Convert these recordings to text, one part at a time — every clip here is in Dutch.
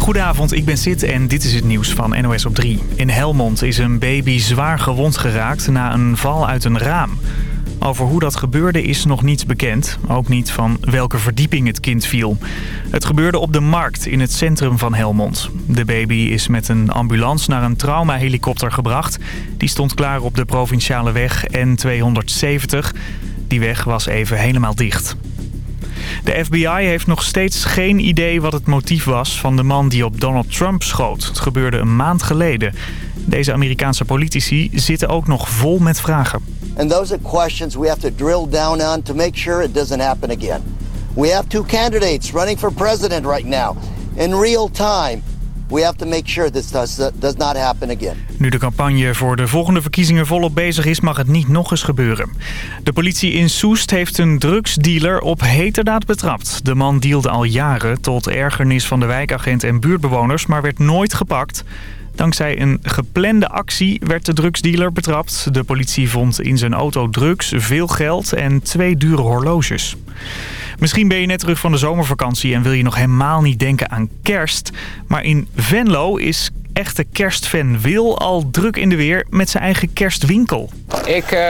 Goedenavond, ik ben Sid en dit is het nieuws van NOS op 3. In Helmond is een baby zwaar gewond geraakt na een val uit een raam. Over hoe dat gebeurde is nog niets bekend. Ook niet van welke verdieping het kind viel. Het gebeurde op de markt in het centrum van Helmond. De baby is met een ambulance naar een traumahelikopter gebracht. Die stond klaar op de provinciale weg N270. Die weg was even helemaal dicht. De FBI heeft nog steeds geen idee wat het motief was van de man die op Donald Trump schoot. Het gebeurde een maand geleden. Deze Amerikaanse politici zitten ook nog vol met vragen. And those are questions we have to drill down on to make sure it doesn't happen again. We have two candidates running for president right now in real time. We have to make sure this does, does not happen again. Nu de campagne voor de volgende verkiezingen volop bezig is, mag het niet nog eens gebeuren. De politie in Soest heeft een drugsdealer op heterdaad betrapt. De man dealde al jaren tot ergernis van de wijkagent en buurtbewoners, maar werd nooit gepakt. Dankzij een geplande actie werd de drugsdealer betrapt. De politie vond in zijn auto drugs, veel geld en twee dure horloges. Misschien ben je net terug van de zomervakantie en wil je nog helemaal niet denken aan kerst. Maar in Venlo is echte kerstfan Wil al druk in de weer met zijn eigen kerstwinkel. Ik uh,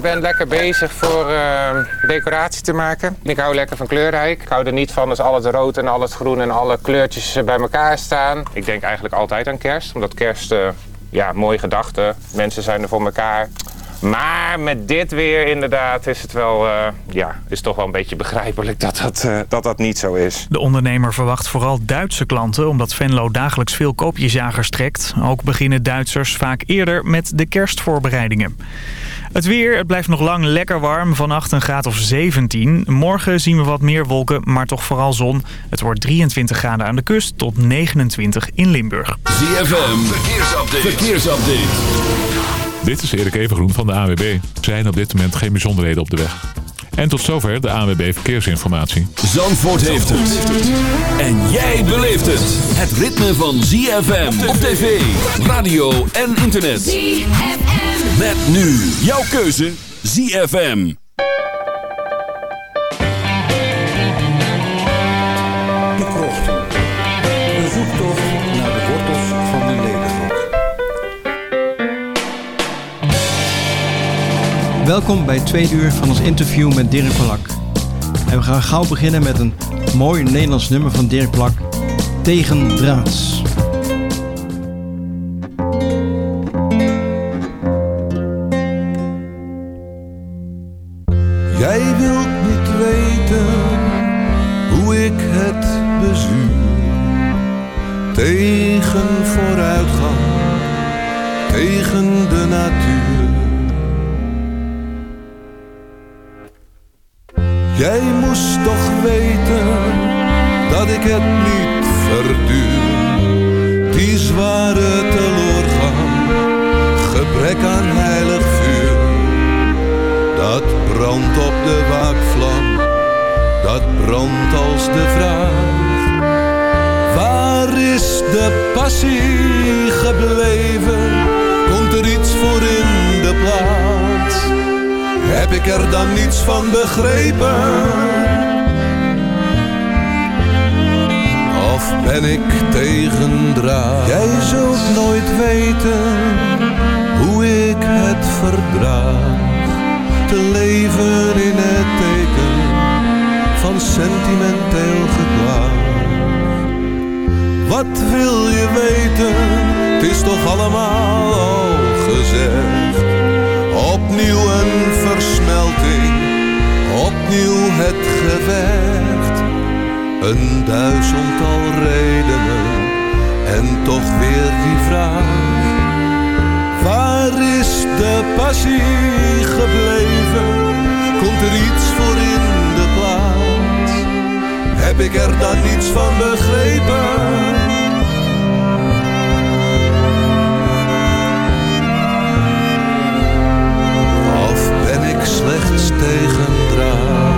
ben lekker bezig voor uh, decoratie te maken. Ik hou lekker van kleurrijk. Ik hou er niet van als al het rood en al het groen en alle kleurtjes bij elkaar staan. Ik denk eigenlijk altijd aan kerst, omdat kerst, uh, ja, mooie gedachten. Mensen zijn er voor elkaar. Maar met dit weer inderdaad is het wel, uh, ja, is toch wel een beetje begrijpelijk dat dat, uh, dat dat niet zo is. De ondernemer verwacht vooral Duitse klanten omdat Venlo dagelijks veel koopjesjagers trekt. Ook beginnen Duitsers vaak eerder met de kerstvoorbereidingen. Het weer, het blijft nog lang lekker warm, vannacht een graad of 17. Morgen zien we wat meer wolken, maar toch vooral zon. Het wordt 23 graden aan de kust tot 29 in Limburg. ZFM, verkeersupdate. verkeersupdate. Dit is Erik Evengroen van de AWB. Er zijn op dit moment geen bijzonderheden op de weg. En tot zover de ANWB Verkeersinformatie. Zandvoort heeft het. En jij beleeft het. Het ritme van ZFM op tv, radio en internet. ZFM. Met nu jouw keuze ZFM. Welkom bij tweede uur van ons interview met Dirk Plak. En we gaan gauw beginnen met een mooi Nederlands nummer van Dirk Plak, Tegen Draads. Jij wilt niet weten hoe ik het bezuur. Tegen vooruitgang, tegen de natuur. Jij moest toch weten dat ik het niet verduur. Die zware teloorgang, gebrek aan heilig vuur. Dat brandt op de waakvlam, dat brandt als de vraag. Waar is de passie gebleven? Heb ik er dan niets van begrepen? Of ben ik tegendraad? Jij zult nooit weten hoe ik het verdraag. Te leven in het teken van sentimenteel gekwaad. Wat wil je weten? Het is toch allemaal al gezegd. Opnieuw het gevecht. Een duizendtal redenen en toch weer die vraag. Waar is de passie gebleven? Komt er iets voor in de plaats? Heb ik er dan niets van begrepen? Slechts tegendraad.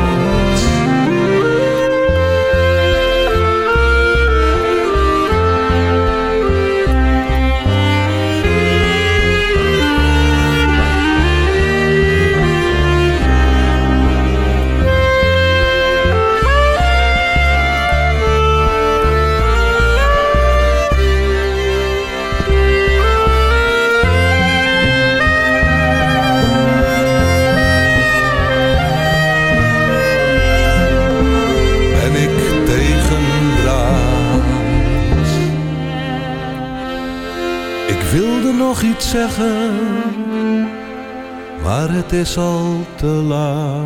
Zeggen, maar het is al te laat.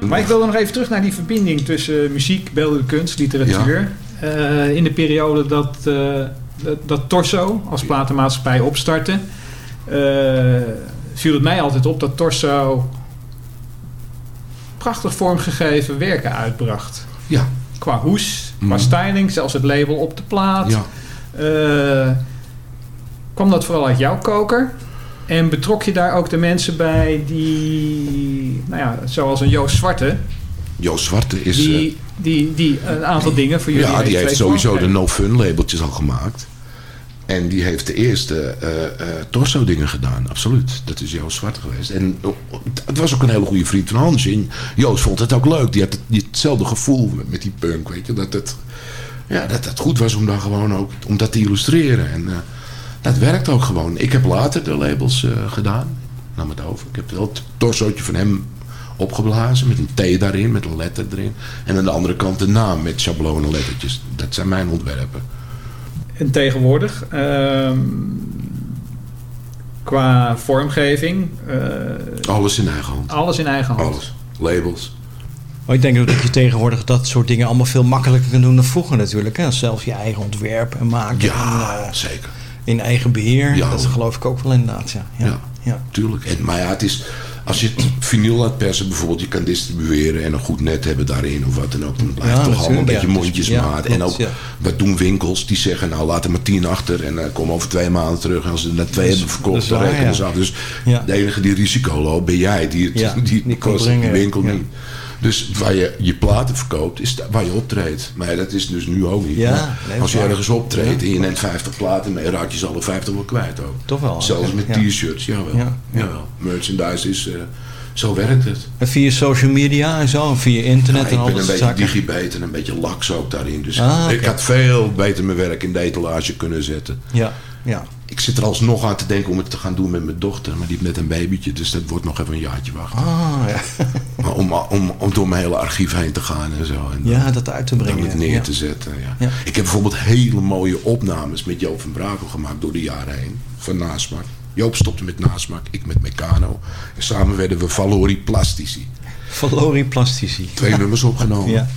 Maar ik wilde nog even terug naar die verbinding tussen muziek, beeldende kunst, literatuur. Eh, in de periode dat, eh, dat, dat Torso als platenmaatschappij opstartte, eh, viel het mij altijd op dat Torso prachtig vormgegeven werken uitbracht. Ja. Qua hoes, qua Mhm. styling, zelfs het label op de plaat. Ja. Kwam dat vooral uit jouw koker? En betrok je daar ook de mensen bij die, nou ja, zoals een Joost Zwarte, Joost Zwarte is... die, eh, die, die een aantal dingen voor jullie ja, die heeft sowieso de no-fun labeltjes al gemaakt. En die heeft de eerste eh, eh, torso dingen gedaan, absoluut. Dat is Joost Zwarte geweest. En het was ook een hele goede vriend van Hans. En Joost vond het ook leuk. Die had het, die- hetzelfde gevoel met, met die punk, weet je. Dat het, ja, dat het goed was om dan gewoon ook om dat te illustreren. En dat werkt ook gewoon. Ik heb later de labels eh, gedaan. Ik nam het over. Ik heb wel het torsootje van hem opgeblazen met een T daarin, met een letter erin. En aan de andere kant de naam met schablonen lettertjes. Dat zijn mijn ontwerpen. En tegenwoordig, ehm, qua vormgeving, eh, Alles in eigen hand. alles in eigen hand. Alles. Labels. Maar ik denk ook dat je tegenwoordig dat soort dingen allemaal veel makkelijker kunt doen dan vroeger natuurlijk. Hè? Zelf je eigen ontwerp en maken. Ja, en, eh, zeker. In eigen beheer. Ja, dat hoor. geloof ik ook wel inderdaad. Ja. Ja. Ja. Ja. Tuurlijk. En, maar ja, het is, als je het vinyl laat persen bijvoorbeeld, je kan distribueren en een goed net hebben daarin of wat dan ook. Dan blijft Ja, toch allemaal een beetje mondjesmaat. En ook, wat doen winkels? Die zeggen, nou laat er maar tien achter en uh, kom over twee maanden terug. En als ze er net twee is- hebben verkocht, is dan rekenen ze af. Dus Ja. de enige die risico loopt, ben jij. Die, het, die, die kost de winkel niet. Dus waar je je platen verkoopt, is waar je optreedt. Maar dat is dus nu ook niet. Ja, nee, als je ergens optreedt en je neemt 50 platen mee, raak je ze alle 50 wel kwijt ook. Toch wel, Zelfs met t-shirts, jawel. Ja, ja. jawel. Merchandise is, eh, zo werkt het. En via social media en zo, via internet Ja, en ik al ben dat een soort beetje zaken. digibet en een beetje laks ook daarin. Dus Ah, ik had veel beter mijn werk in de etalage kunnen zetten. Ja, ja. Ik zit er alsnog aan te denken om het te gaan doen met mijn dochter. Maar die heeft net een babytje, dus dat wordt nog even een jaartje wachten. Ah, ja. Maar om, om, om door mijn hele archief heen te gaan en zo. En dan- ja, dat uit te dan brengen. het neer ja. te zetten. Ja. Ja. Ik heb bijvoorbeeld hele mooie opnames met Joop van Brakel gemaakt door de jaren heen. Van Nasmak. Joop stopte met Nasmak, ik met Meccano. En samen werden we Valori Plastici. Valori Plastici. Twee nummers opgenomen. Ja.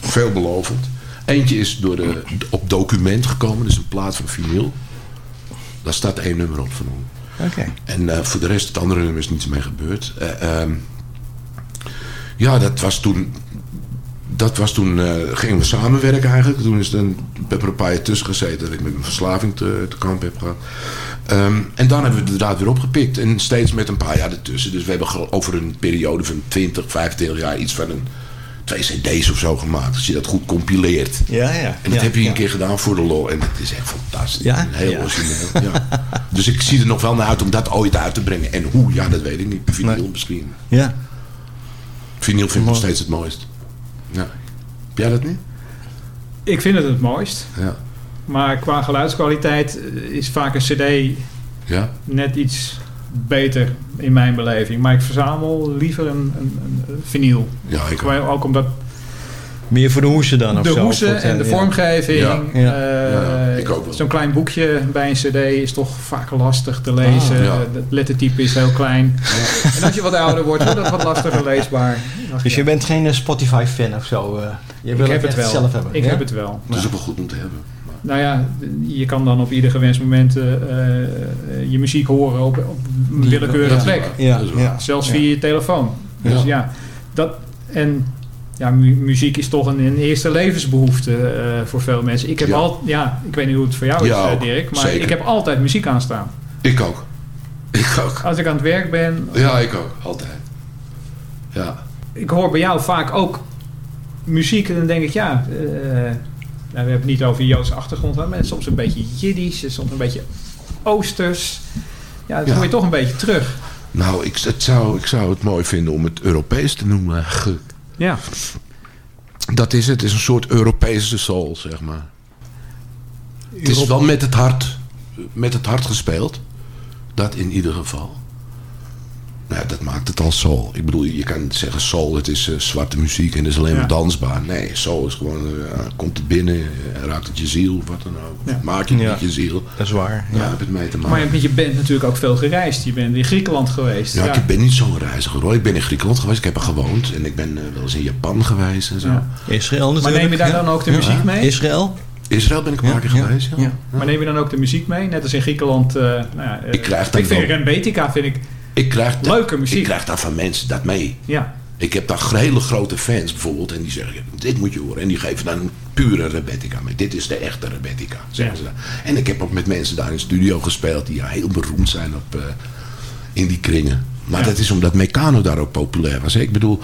Veelbelovend. Eentje is door de, op document gekomen, dus een plaat van vinyl. Daar staat één nummer op van ons. Oké. En eh, voor de rest, het andere nummer is niets mee gebeurd. Eh, ehm, ja, dat was toen. Dat was toen. eh, gingen we samenwerken eigenlijk. Toen is er een, heb er een paar jaar tussen gezeten dat ik met mijn verslaving te, te kamp heb gehad. Ehm, en dan hebben we de draad weer opgepikt. En steeds met een paar jaar ertussen. Dus we hebben over een periode van 20, 25 jaar iets van een. Twee cd's of zo gemaakt. Als je dat goed compileert. Ja, ja. En dat ja, heb je ja. een keer gedaan voor de lol. En dat is echt fantastisch. Ja? Heel Ja. origineel. Ja. Dus ik zie er nog wel naar uit om dat ooit uit te brengen. En hoe, ja, dat weet ik niet. Vinyl Nee. misschien. Ja. Vinyl vind ik nog steeds het mooist. Ja. Heb jij dat niet? Ik vind het het mooist. Ja. Maar qua geluidskwaliteit eh, is vaak een cd Ja? net iets beter in mijn beleving. Maar ik verzamel liever een, een, een, vinyl. Ja, ik ook. Ook omdat Meer voor de hoesen dan of de zo? hoesen het, en de eh, vormgeving. Ja. eh, Ja, ik ook wel. Zo'n klein boekje bij een cd is toch vaak lastig te lezen. Ah, ja. Het lettertype is heel klein. En als je wat ouder wordt, wordt het wat lastiger leesbaar. Ach, Dus ja. je bent geen eh, Spotify-fan of zo? eh. je ik wil heb het echt wel. zelf hebben? Ik ja? heb het wel. Dat is ook wel goed om te hebben. Nou ja, je kan dan op ieder gewenst moment eh, eh, je muziek horen op, op een willekeurige plek. Ja, Dat is waar. ja. Zelfs Ja. via je telefoon. Dus Ja. ja, dat en ja, mu- muziek is toch een, een eerste levensbehoefte eh, voor veel mensen. Ik heb Ja. al, ja, ik weet niet hoe het voor jou Ja, is, ook. Dirk, maar Zeker. ik heb altijd muziek aanstaan. Ik ook. Ik ook. Als ik aan het werk ben, Ja, ik ook. Altijd. Ja. ik hoor bij jou vaak ook muziek en dan denk ik, ja, eh, nou, we hebben het niet over Joodse achtergrond, maar soms een beetje Jiddisch, soms een beetje Oosters. Ja, dat Ja. hoor je toch een beetje terug. Nou, ik, het zou, ik zou het mooi vinden om het Europees te noemen. Ja. Dat is het. Het is een soort Europese soul, zeg maar. Het is wel met het hart, met het hart gespeeld. Dat in ieder geval. Nou, ja, dat maakt het al soul. Ik bedoel, je kan zeggen soul, het is eh, zwarte muziek en het is alleen maar dansbaar. Nee, soul is gewoon, uh, komt het binnen, uh, raakt het je ziel, wat dan ook. Ja. Maak je het met je ziel. Dat is waar. Ja, heb het mee te maken. Maar je, je bent natuurlijk ook veel gereisd. Je bent in Griekenland geweest. Ja, ik ben niet zo'n reiziger hoor. Ik ben in Griekenland geweest, ik heb er gewoond. En ik ben wel eens in Japan geweest en zo. Israël natuurlijk. Maar neem je daar dan ook de muziek mee? Israël? Israël ben ik een paar keer geweest, ja. Maar neem je dan ook de muziek mee? Net als in Griekenland. nou ja, ik krijg ik vind Rembetica vind ik ik krijg Leuke muziek. Ik krijg daar van mensen dat mee. Ja. Ik heb daar hele grote fans bijvoorbeeld. En die zeggen, dit moet je horen. En die geven dan een pure Rebettica mee. Dit is de echte Rebettica, zeggen ze dan. En ik heb ook met mensen daar in de studio gespeeld. Die ja, heel beroemd zijn op, uh, in die kringen. Maar ja. dat is omdat Meccano daar ook populair was. Ik bedoel,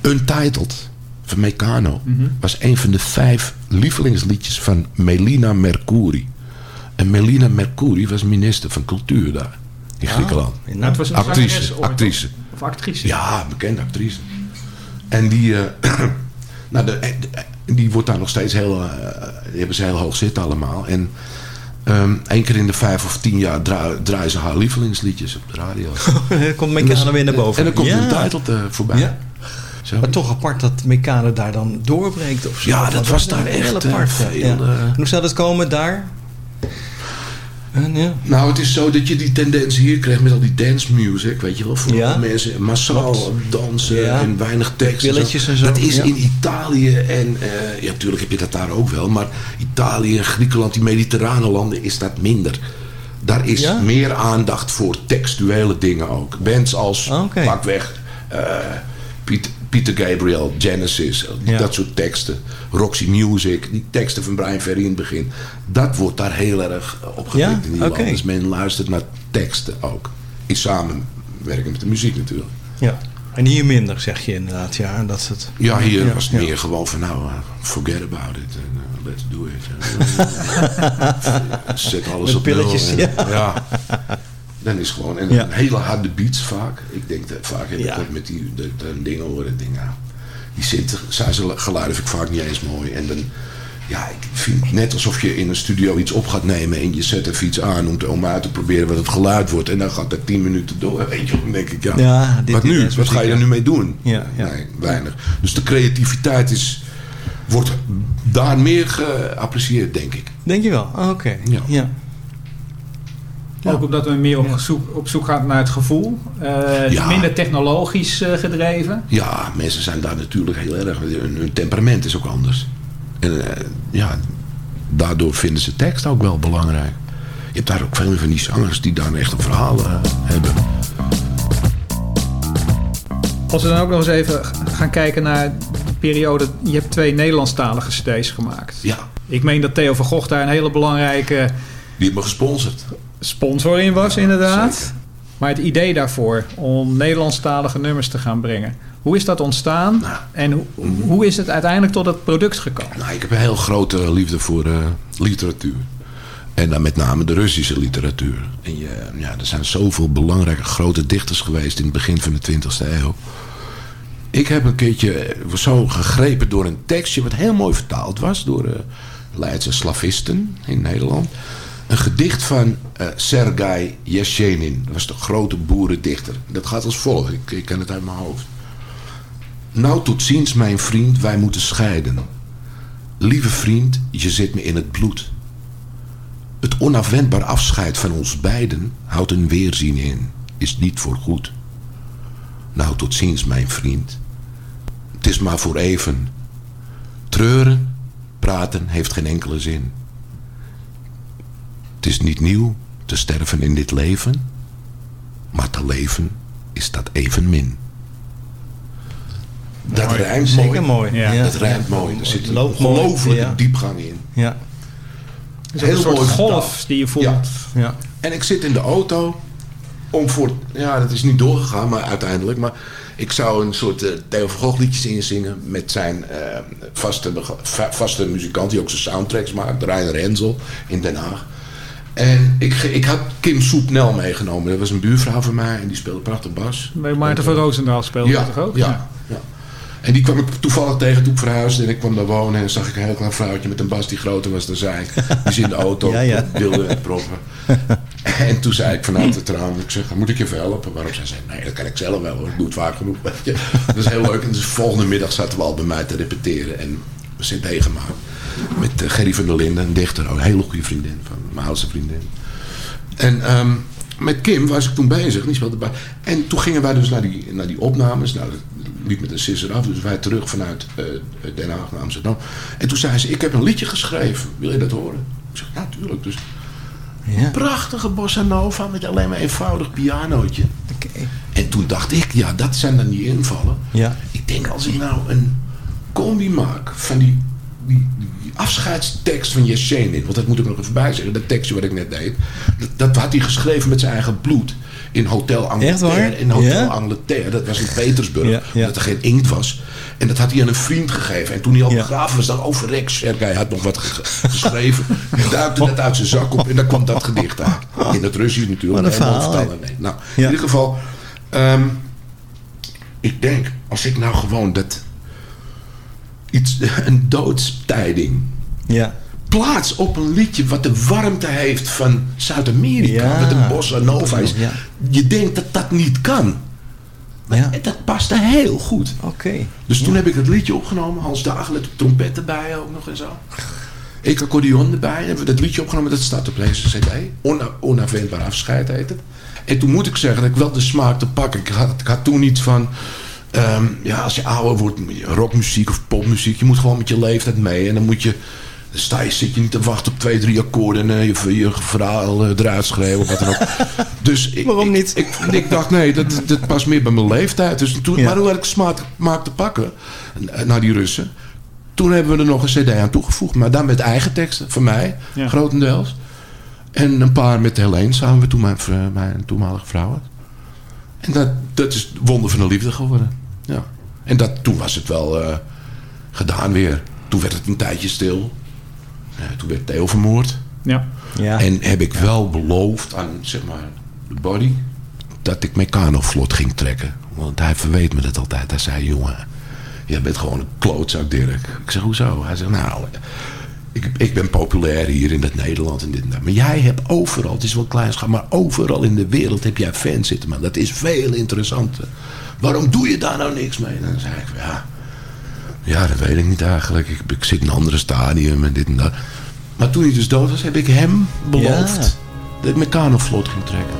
Untitled van Meccano Mhm. mm -hmm. was een van de vijf lievelingsliedjes van Melina Mercouri. En Melina Mercouri was minister van cultuur daar. In Griekenland. Ah, nou, het was een actrice. Actrice. Of actrice. Ja, bekende actrice. En die, uh, nou, de, de, die wordt daar nog steeds heel, uh, die hebben ze heel hoog zitten allemaal. En um, één keer in de vijf of tien jaar draaien draai ze haar lievelingsliedjes op de radio. komt Meccano weer naar boven. En dan komt ja. een titel uh, voorbij. Ja. Zo. Maar toch apart dat Meccano daar dan doorbreekt of zo. Ja, dat was daar echt apart. Veel, ja. En hoe zou dat komen daar? En, ja. Nou, het is zo dat je die tendens hier krijgt met al die dance music, weet je wel. Voor ja? mensen massaal Klopt. dansen ja. en weinig tekst. En zo. Dat is in Italië en, uh, ja, natuurlijk heb je dat daar ook wel. Maar Italië en Griekenland, die mediterrane landen, is dat minder. Daar is meer aandacht voor textuele dingen ook. Bands als, okay. pakweg, uh, Piet, Peter Gabriel, Genesis, ja. dat soort teksten. Roxy Music, die teksten van Brian Ferry in het begin. Dat wordt daar heel erg opgepikt ja? in die okay. Dus men luistert naar teksten ook. In samenwerking met de muziek natuurlijk. Ja. En hier minder, zeg je inderdaad. Ja, dat is het. ja hier ja. was het meer gewoon van nou, uh, forget about it. Uh, let's do it. Zet alles met op pilletjes, nul. En, ja. Dan is gewoon en ja. hele harde beats vaak. Ik denk dat vaak heb ik ja. met die de, de dingen horen. Denk, nou, die geluiden vind ik vaak niet eens mooi. En dan, ja, ik vind net alsof je in een studio iets op gaat nemen en je zet even iets aan om, te, om uit te proberen wat het geluid wordt. En dan gaat dat tien minuten door. Weet je, dan denk ik, ja, ja dit, wat nu? Wat ga je er nu mee doen? Ja, Nee, weinig. Dus de creativiteit is, wordt daar meer geapprecieerd, denk ik. Denk je wel? Oh, Oké. Okay. Ja. Ja. Ook omdat we meer op, zoek, op zoek gaan naar het gevoel. Uh, ja. Minder technologisch uh, gedreven. Ja, mensen zijn daar natuurlijk heel erg. Hun, hun temperament is ook anders. En uh, ja, daardoor vinden ze tekst ook wel belangrijk. Je hebt daar ook veel van die zangers die daar echt een verhaal hebben. Als we dan ook nog eens even gaan kijken naar de periode. Je hebt twee Nederlandstalige cd's gemaakt. Ja. Ik meen dat Theo van Gogh daar een hele belangrijke... Die heeft me gesponsord sponsor in was, inderdaad. Zeker. Maar het idee daarvoor om Nederlandstalige nummers te gaan brengen. Hoe is dat ontstaan? Nou, en ho mm. hoe is het uiteindelijk tot het product gekomen? Nou, ik heb een heel grote liefde voor uh, literatuur. En dan met name de Russische literatuur. En je, ja, er zijn zoveel belangrijke grote dichters geweest in het begin van de 20e eeuw. Ik heb een keertje zo gegrepen door een tekstje wat heel mooi vertaald was door uh, Leidse slavisten in Nederland. Een gedicht van uh, Sergei Yeshenin. Dat was de grote boerendichter. Dat gaat als volgt. Ik, ik ken het uit mijn hoofd. Nou tot ziens mijn vriend, wij moeten scheiden. Lieve vriend, je zit me in het bloed. Het onafwendbaar afscheid van ons beiden houdt een weerzien in. Is niet voor goed. Nou tot ziens mijn vriend. Het is maar voor even. Treuren, praten heeft geen enkele zin. Het is niet nieuw te sterven in dit leven, maar te leven is dat evenmin. Dat mooi. rijmt Zeker mooi. mooi. Ja. Dat rijmt mooi. Er zit een Ja. diepgang in. Ja. Het is ook een soort golf die je voelt. Ja. Ja. En ik zit in de auto om voor... Ja, dat is niet doorgegaan, maar uiteindelijk. Maar ik zou een soort uh, Theo van Gogh liedjes inzingen met zijn uh, vaste, va- vaste muzikant die ook zijn soundtracks maakt, Reiner Renzel in Den Haag. En ik, ik had Kim Soepnel meegenomen. Dat was een buurvrouw van mij en die speelde prachtig bas. Bij Maarten van Roosendaal speelde Ja, dat toch ook? ja, ja. En die kwam ik toevallig tegen toen ik verhuisde. En ik kwam daar wonen en dan zag ik een heel klein vrouwtje met een bas die groter was dan zij. Die ze in de auto Ja, ja. wilde proppen. En toen zei ik vanuit het raam, ik zeg, moet ik je even helpen? Waarop zij zei, nee, dat kan ik zelf wel hoor, ik doe het vaak genoeg. Weet je. Dat is heel leuk. En dus volgende middag zaten we al bij mij te repeteren en we cd gemaakt. Met uh, Gerry van der Linden, een dichter, een hele goede vriendin van mijn oudste vriendin. En ehm, met Kim was ik toen bezig, die speelde bij. En toen gingen wij dus naar die, naar die opnames. Nou, dat liep met een sisser af, dus wij terug vanuit uh, Den Haag naar Amsterdam. En toen zei ze, ik heb een liedje geschreven, wil je dat horen? Ik zeg, ja, tuurlijk. Dus ja. Een prachtige bossa nova met alleen maar eenvoudig pianootje. Okay. En toen dacht ik, ja, dat zijn dan die invallen. Ja. Ik denk, als ik nou een combi maak van die, die, die afscheidstekst van Jessenin... want dat moet ik nog even bij zeggen, dat tekstje wat ik net deed... dat, dat had hij geschreven met zijn eigen bloed in Hotel Angleterre. In Hotel ja? Angleterre, dat was in Petersburg, omdat er geen inkt was. En dat had hij aan een vriend gegeven. En toen hij al begraven was, dan over Rex Sergei had nog wat geschreven. Hij duikte net uit zijn zak op en dan kwam dat gedicht uit. In het Russisch natuurlijk. Wat een. Nee. Nou, in ieder geval, um, ik denk, als ik nou gewoon dat iets, een doodstijding ja plaats op een liedje wat de warmte heeft van Zuid-Amerika. Ja. Wat een bossa nova is. Ja. Je denkt dat dat niet kan. Maar Ja. dat paste heel goed. Oké. Dus toen heb ik het liedje opgenomen. Hans Dagen met de trompet erbij ook nog en zo. Ik accordeon erbij. En hebben we dat liedje opgenomen. Dat staat op deze cd. Ona, onafwendbaar afscheid heet het. En toen moet ik zeggen dat ik wel de smaak te pakken. Ik had, ik had toen iets van... Um, ja, als je ouder wordt, rockmuziek of popmuziek... je moet gewoon met je leeftijd mee. En dan moet je... Dan sta je, zit je niet te wachten op twee, drie akkoorden en uh, je, je verhaal uh, eruit schreeuwen of wat dan ook. Dus ik, Waarom niet? Ik, ik, dacht, nee, dat, dat past meer bij mijn leeftijd. Dus toen, ja. Maar hoe had ik smaak, smaak te pakken naar die Russen? Toen hebben we er nog een cd aan toegevoegd. Maar dan met eigen teksten, van mij, ja. grotendeels. En een paar met Helene samen met toen mijn, mijn toenmalige vrouw. En dat, dat is wonder van de liefde geworden. Ja. En dat, toen was het wel uh, gedaan weer. Toen werd het een tijdje stil. Ja, toen werd Theo vermoord. Ja. ja. En heb ik wel beloofd aan zeg maar, de body dat ik Meccano vlot ging trekken. Want hij verweet me dat altijd. Hij zei, jongen, jij bent gewoon een klootzak Dirk. Ik zeg, hoezo? Hij zegt, nou, ik, ik ben populair hier in het Nederland en dit en dat. Maar jij hebt overal, het is wel klein schat, maar overal in de wereld heb jij fans zitten. Man. Dat is veel interessanter. Waarom doe je daar nou niks mee? En dan zei ik, ja... Ja, dat weet ik niet eigenlijk. Ik, ik zit in een andere stadium en dit en dat. Maar toen hij dus dood was, heb ik hem beloofd ja. dat ik Meccano vlot ging trekken.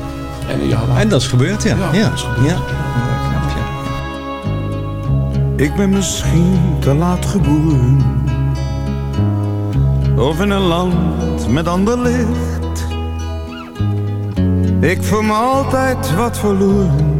En, ja, en dat is gebeurd, ja. Ja, ja. dat is gebeurd. Ja. Knap, ja. Ik ben misschien te laat geboren. Of in een land met ander licht. Ik voel me altijd wat verloren,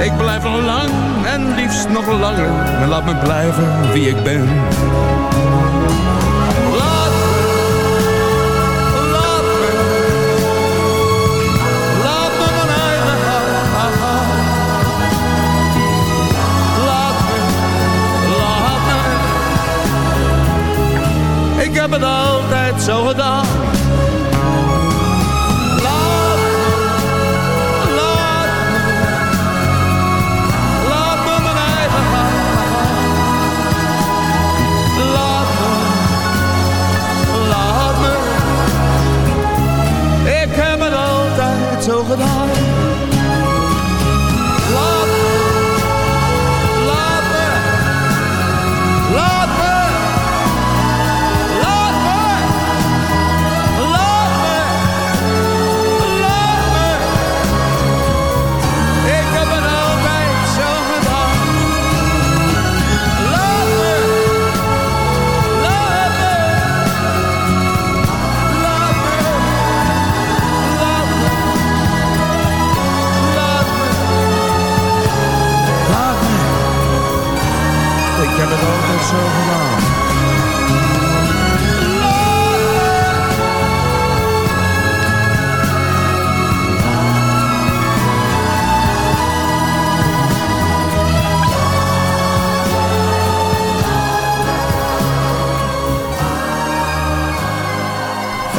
Ik blijf lang en liefst nog langer. En laat me blijven wie ik ben. Laat me, laat me, laat me mijn eigen gaan. Laat me, laat me. Ik heb het altijd zo gedaan.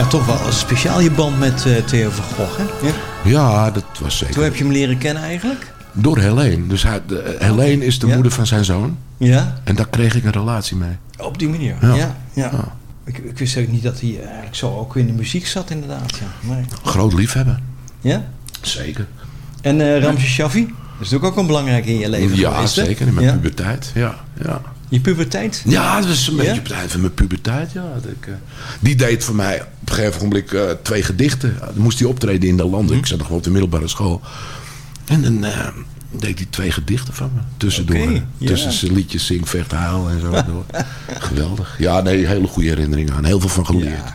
Toch wel een speciaal je band met eh, Theo van Gogh, hè? Ja. Ja, dat was zeker. Toen heb je hem leren kennen eigenlijk? Door Helene. Dus hij, de, Helene is de Ja. moeder van zijn zoon. Ja. En daar kreeg ik een relatie mee. Op die manier? Ja. Ja. ja. Ja. Ik, ik wist ook niet dat hij eigenlijk zo ook in de muziek zat, inderdaad. Ja. Nee. Groot liefhebber. Ja? Zeker. En eh Ramses Shaffi? Dat is natuurlijk ook een belangrijk in je leven Ja, geweest, zeker. In mijn ja. puberteit. Ja, ja. Je puberteit? Ja, dat was een Ja? beetje eind van mijn puberteit. Ja, eh, die deed voor mij op een gegeven moment eh, twee gedichten. Ja, Dan moest hij optreden in de landen. Mhm. Ik zat nog wel op de middelbare school. En dan eh, deed hij twee gedichten van me. Tussendoor. Ja. Tussen zijn liedjes zing, vecht, huil en zo. door. Geweldig. Ja, nee, hele goede herinneringen aan. Heel veel van geleerd.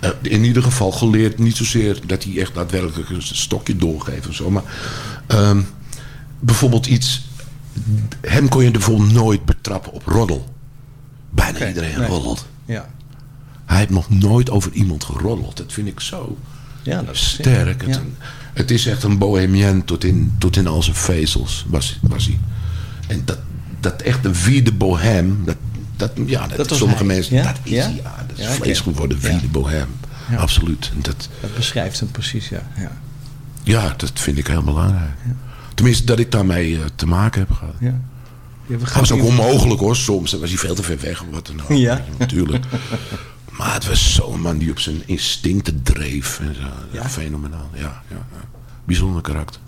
Eh, in ieder geval geleerd, niet zozeer dat hij echt daadwerkelijk een stokje doorgeeft of zo. Maar ehm, bijvoorbeeld iets... Hem kon je bijvoorbeeld nooit betrappen op roddel. Bijna iedereen nee. roddelt. Ja. Hij heeft nog nooit over iemand geroddeld. Dat vind ik zo Ja, dat sterk. Het, Ja. het is echt een bohemien tot in, tot in al zijn vezels, was, was hij. En dat, dat echt de vierde bohem, dat, dat, ja, dat, sommige hij. mensen, Ja? dat is Ja? hij. Ja, dat is vlees geworden, vierde bohem. Absoluut. En dat, Dat beschrijft hem precies, ja. ja. ja, dat vind ik heel belangrijk. Tenminste, dat ik daarmee eh, te maken heb gehad. ja. Dat was ook onmogelijk hoor, soms. Dan was hij veel te ver weg of wat dan ook. Ja. Natuurlijk. Maar het was zo'n man die op zijn instincten dreef. En zo. Ja. Fenomenaal. Ja, ja, ja. Bijzonder karakter.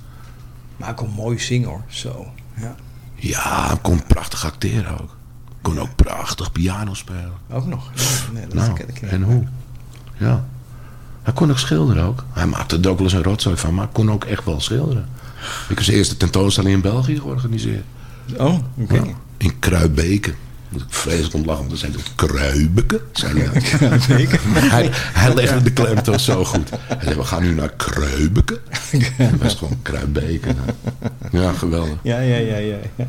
Maar hij kon mooi zingen hoor, zo. Ja. Ja, hij kon prachtig acteren ook. Kon ook prachtig piano spelen. Ook nog. Nee, dat Nou, ik en hoe? Ja. Hij kon ook schilderen ook. Hij maakte er ook wel eens een rotzooi van, maar kon ook echt wel schilderen. Ik heb zijn eerste tentoonstelling in België georganiseerd. Oh, oké. Ja, in Kruibeke. Moet ik vreselijk om lachen, want dan zei hij Kruibeke. Hij, dat. hij, hij legde de klemtoon zo goed. Hij zei, we gaan nu naar Kruibeke. Dat was gewoon Kruibeke. Ja, geweldig. Ja, ja, ja, ja. ja.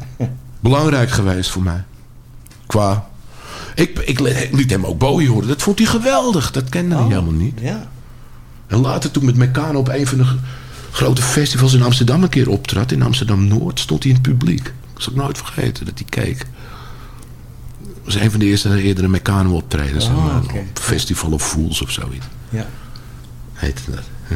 Belangrijk geweest voor mij. Qua... Ik, ik liet hem ook Bowie horen. Dat vond hij geweldig. Dat kende hij Oh, helemaal niet. Ja. En later toen met Meccano op een van de grote festivals in Amsterdam een keer optrad. In Amsterdam-Noord stond hij in het publiek. Ik zal nooit vergeten dat hij keek. was een van de eerste eerdere Meccano optredens. Oh, Festival of Fools of zoiets. Ja. Heette dat. Ja.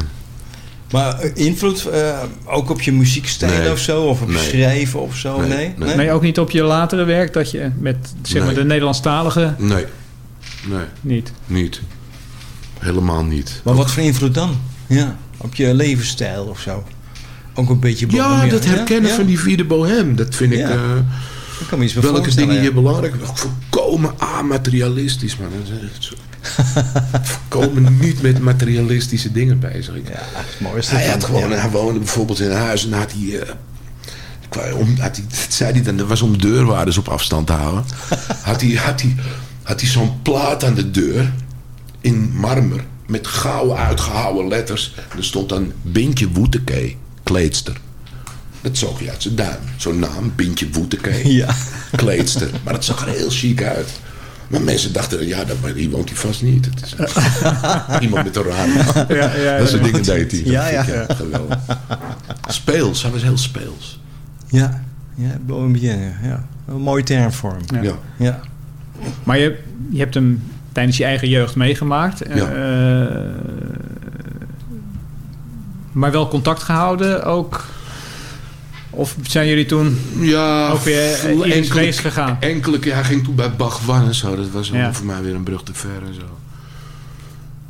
Maar eh, invloed eh, ook op je muziekstijl Nee. of zo? Of op Nee. schrijven of zo? Nee, Nee? nee. Nee, ook niet op je latere werk dat je met zeg maar, Nee. de Nederlandstalige Nee. Nee, niet. niet. Helemaal niet. Maar wat voor invloed dan? Ja, op je levensstijl of zo? Ook een beetje Ja, bohemian, dat herkennen Ja? van die vierde bohem. Dat vind ik... Ja. eh, Ik kan me iets welke dingen je ja. belangrijk Ook volkomen amaterialistisch, man. Dat. Volkomen niet met materialistische dingen bezig. Ja, dat is mooi. is Hij dat had gewoon, Ja. hij woonde bijvoorbeeld in een huis en had hij, om, had hij, dat zei hij dan, dat was om deurwaarders op afstand te houden. had hij, had hij, had hij zo'n plaat aan de deur in marmer met gouden uitgehouwen letters. Er stond dan Bintje Woetekee, kleedster. Dat zag je uit zijn duim. Zo'n naam, Bintje Woetekee, Ja. kleedster. Maar dat zag er heel chic uit. Maar mensen dachten, ja, dat, maar hier woont hij vast niet. Het is iemand met een raar naam. Ja, ja, dat soort ja. dingen deed hij. Ja, ja. geweldig. Speels, hij was heel speels. Ja, ja bohemian, ja. Een mooie term voor hem. Ja. Ja. Maar je, je hebt hem tijdens je eigen jeugd meegemaakt. Ja. Eh, maar wel contact gehouden ook? Of zijn jullie toen Ja, ook weer enkele- gegaan? Enkele keer, hij ging toen bij Bach Wan en zo. Dat was Ja. voor mij weer een brug te ver en zo.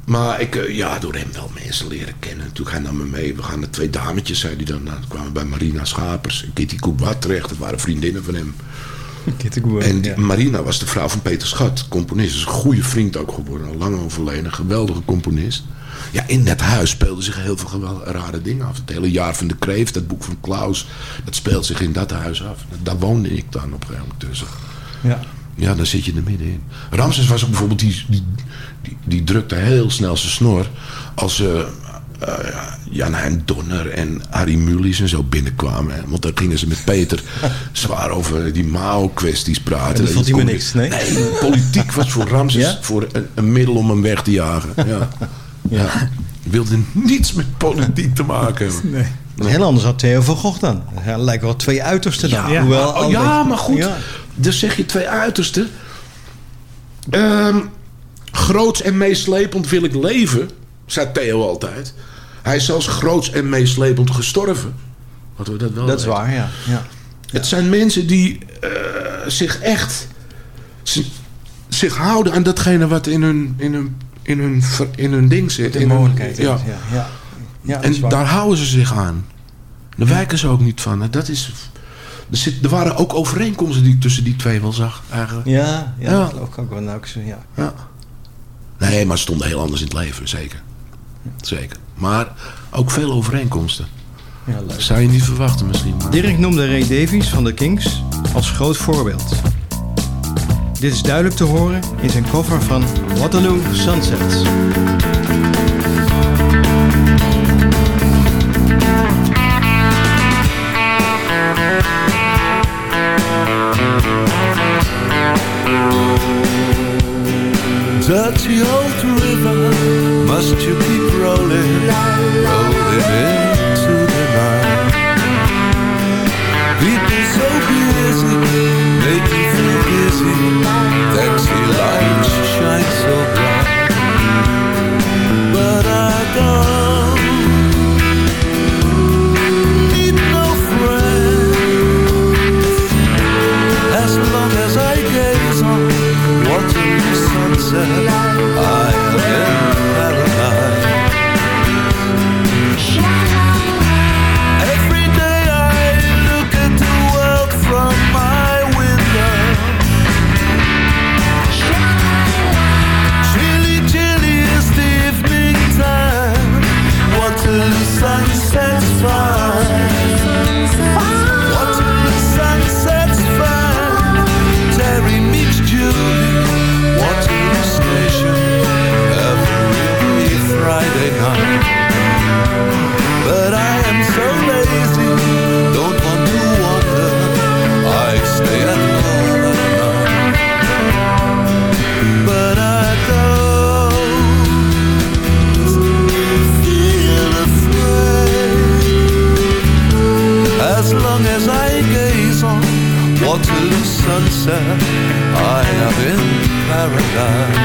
Maar ik, eh, ja, door hem wel mensen leren kennen. Toen hij nam me mee. We gaan naar twee dametjes, zei hij dan. Nou, toen kwamen we bij Marina Schapers en Kitty Coubat terecht. Dat waren vriendinnen van hem. En die ja. Marina was de vrouw van Peter Schat, componist. Is een goede vriend ook geworden, al lang overleden. Een geweldige componist. Ja, in dat huis speelden zich heel veel rare dingen af. Het hele jaar van de Kreeft, dat boek van Klaus, dat speelt zich in dat huis af. Daar woonde ik dan op een gegeven moment tussen. Ja. Ja, dan zit je er middenin. Ramses was ook bijvoorbeeld, die, die, die, die drukte heel snel zijn snor. Als eh eh, Jan Hein Donner en Harry Mulisch en zo binnenkwamen. hè. Want dan gingen ze met Peter zwaar over die Mao-kwesties praten. En dat vond hij kon niks, nee? politiek was voor Ramses Ja? voor een, een middel om hem weg te jagen. Ja. ja. Wilde niets met politiek te maken hebben. Heel anders had Theo van Gogh dan. Ja, lijken wel twee uitersten dan. Ja, Hoewel maar, oh, ja maar goed. Dus zeg je twee uitersten. Ehm groots en meeslepend wil ik leven, zei Theo altijd. Hij is zelfs groots en meeslepend gestorven. Hadden we dat wel Dat is waar, ja. ja. Het zijn mensen die eh, zich echt... zi- zich houden aan datgene wat in hun, in hun, in hun, in hun ding zit. De in hun- mogelijkheid. ja. Ja. Ja, En daar houden ze zich aan. Daar wijken ze ook niet van. Dat is, er, zit, er waren ook overeenkomsten die ik tussen die twee wel zag, eigenlijk. Ja, ja, Ja. dat geloof ik ook wel. Nou, ja. Ja. Nee, maar ze stonden heel anders in het leven, zeker. Zeker. Maar ook veel overeenkomsten. ja leuk. Zou je niet verwachten misschien. Maar... Dirk noemde Ray Davies van de Kings als groot voorbeeld. Dit is duidelijk te horen in zijn cover van Waterloo Sunset. Dirty old river, must you keep rolling, rolling into the night? People so busy, make you feel dizzy. Taxi lights shine so bright. Waterloo sunset, I am in paradise.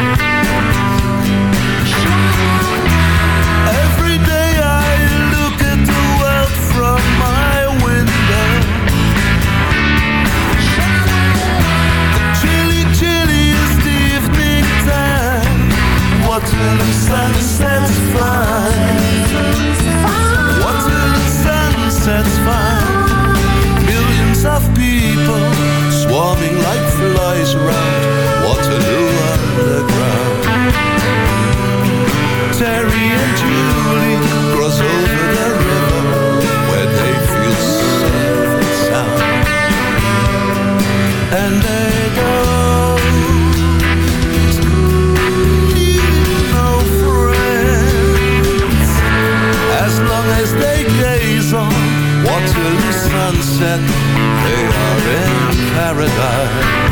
Every day I look at the world from my window. Chilly, chilliest evening time. Waterloo sunset's fine. Waterloo sunset's fine. Flies around Waterloo Underground. Terry and Julie cross over the river where they feel safe and sound. And they go to no friends as long as they gaze on Waterloo sunset. They are in paradise.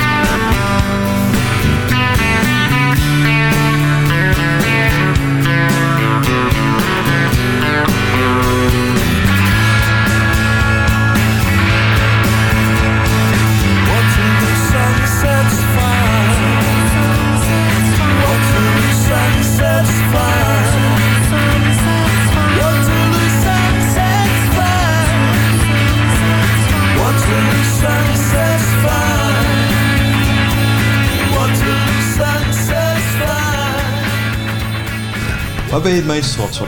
Waar ben je het meest trots op?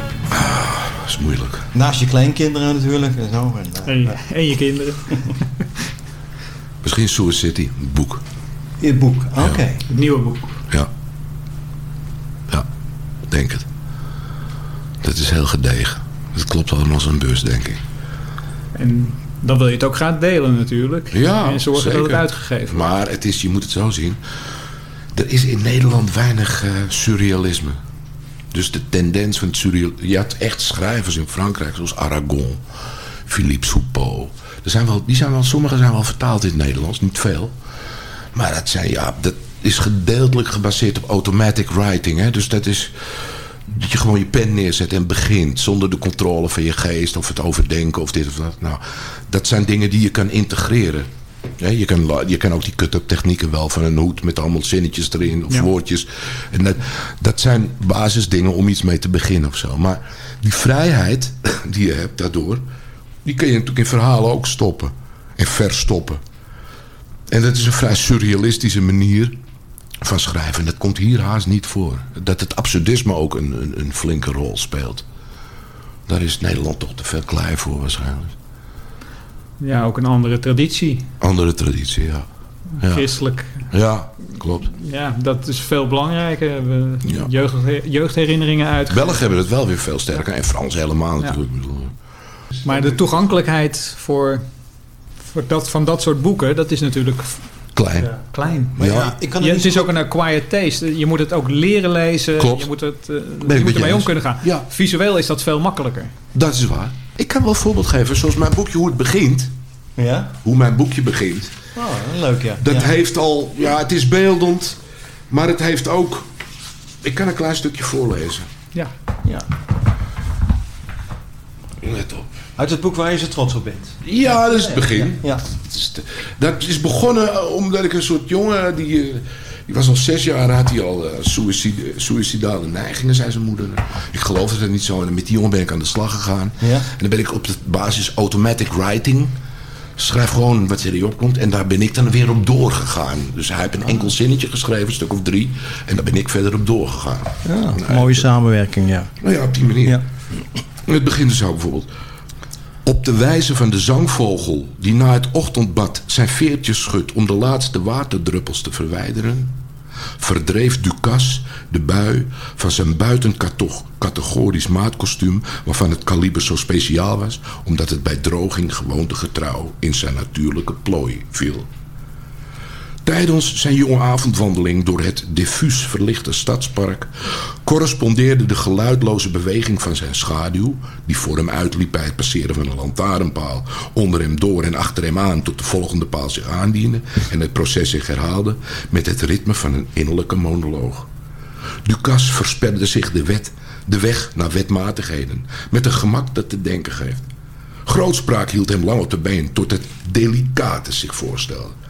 Dat is moeilijk. Naast je kleinkinderen natuurlijk en zo. En, eh, En, je- en je kinderen. Misschien Sewer City, een boek. het boek. Oké. Het nieuwe boek. Ja. Ja, denk het. Dat is heel gedegen. Het klopt allemaal als een bus, denk ik. En dan wil je het ook graag delen natuurlijk. Ja, En zorgen dat het zeker. uitgegeven wordt. Maar het is, je moet het zo zien. Er is in Nederland weinig eh, surrealisme. Dus de tendens van het surreal... Je had echt schrijvers in Frankrijk, zoals Aragon, Philippe Soupeau. Er zijn wel, die zijn wel, sommige zijn wel vertaald in het Nederlands, niet veel. Maar dat, zijn, ja, dat is gedeeltelijk gebaseerd op automatic writing. Hè? Dus dat is dat je gewoon je pen neerzet en begint... zonder de controle van je geest of het overdenken of dit of dat. Nou, dat zijn dingen die je kan integreren. Hè, je, kan, je kan ook die cut-up technieken wel van een hoed... met allemaal zinnetjes erin of Ja. woordjes. En dat, dat zijn basisdingen om iets mee te beginnen of zo. Maar die vrijheid die je hebt daardoor... die kun je natuurlijk in verhalen ook stoppen. En verstoppen. En dat is een vrij surrealistische manier van schrijven. En dat komt hier haast niet voor. Dat het absurdisme ook een, een, een flinke rol speelt. Daar is Nederland toch te veel klei voor waarschijnlijk. Ja, ook een andere traditie. Andere traditie, ja. Ja, Christelijk. ja klopt. Ja, dat is veel belangrijker. We Ja. jeugd, jeugdherinneringen uit. Belgen hebben het wel weer veel sterker. En Frans helemaal natuurlijk. Bedoel, Maar de toegankelijkheid voor, voor dat, van dat soort boeken, dat is natuurlijk Klein. klein. Maar ja, ik kan Ja, het niet is ook een acquired taste. Je moet het ook leren lezen. Klopt. Je moet, het, eh, met je moet ermee om kunnen gaan. Ja. Visueel is dat veel makkelijker. Dat is waar. Ik kan wel een voorbeeld geven. Zoals mijn boekje Hoe het begint. Ja? Hoe mijn boekje begint. Oh, leuk ja. Dat ja. heeft al... Ja, het is beeldend. Maar het heeft ook... Ik kan een klein stukje voorlezen. Ja. ja. Let op. Uit het boek waar je zo trots op bent. Ja, dat is het begin. Ja. Dat is begonnen omdat ik een soort jongen... die, eh, die was al zes jaar, had hij al suïcidale neigingen, zei zijn moeder. Ik geloofde dat niet zo. En met die jongen ben ik aan de slag gegaan. Ja. En dan ben ik op de basis automatic writing... Schrijf gewoon wat er opkomt. En daar ben ik dan weer op doorgegaan. Dus hij heeft een enkel zinnetje geschreven, een stuk of drie. En daar ben ik verder op doorgegaan. Ja, Nou, mooie samenwerking, ja. Nou ja, op die manier. Ja. Het begint zo bijvoorbeeld. Op de wijze van de zangvogel die na het ochtendbad zijn veertjes schudt om de laatste waterdruppels te verwijderen, verdreef Ducas de bui van zijn buitencategorisch maatkostuum waarvan het kaliber zo speciaal was omdat het bij droging gewoontegetrouw in zijn natuurlijke plooi viel. Tijdens zijn jonge avondwandeling door het diffuus verlichte stadspark correspondeerde de geluidloze beweging van zijn schaduw, die voor hem uitliep bij het passeren van een lantaarnpaal, onder hem door en achter hem aan tot de volgende paal zich aandiende en het proces zich herhaalde, met het ritme van een innerlijke monoloog. Ducas versperde zich de, wet, de weg naar wetmatigheden, met een gemak dat te denken geeft. Grootspraak hield hem lang op de been tot het delicate zich voorstelde.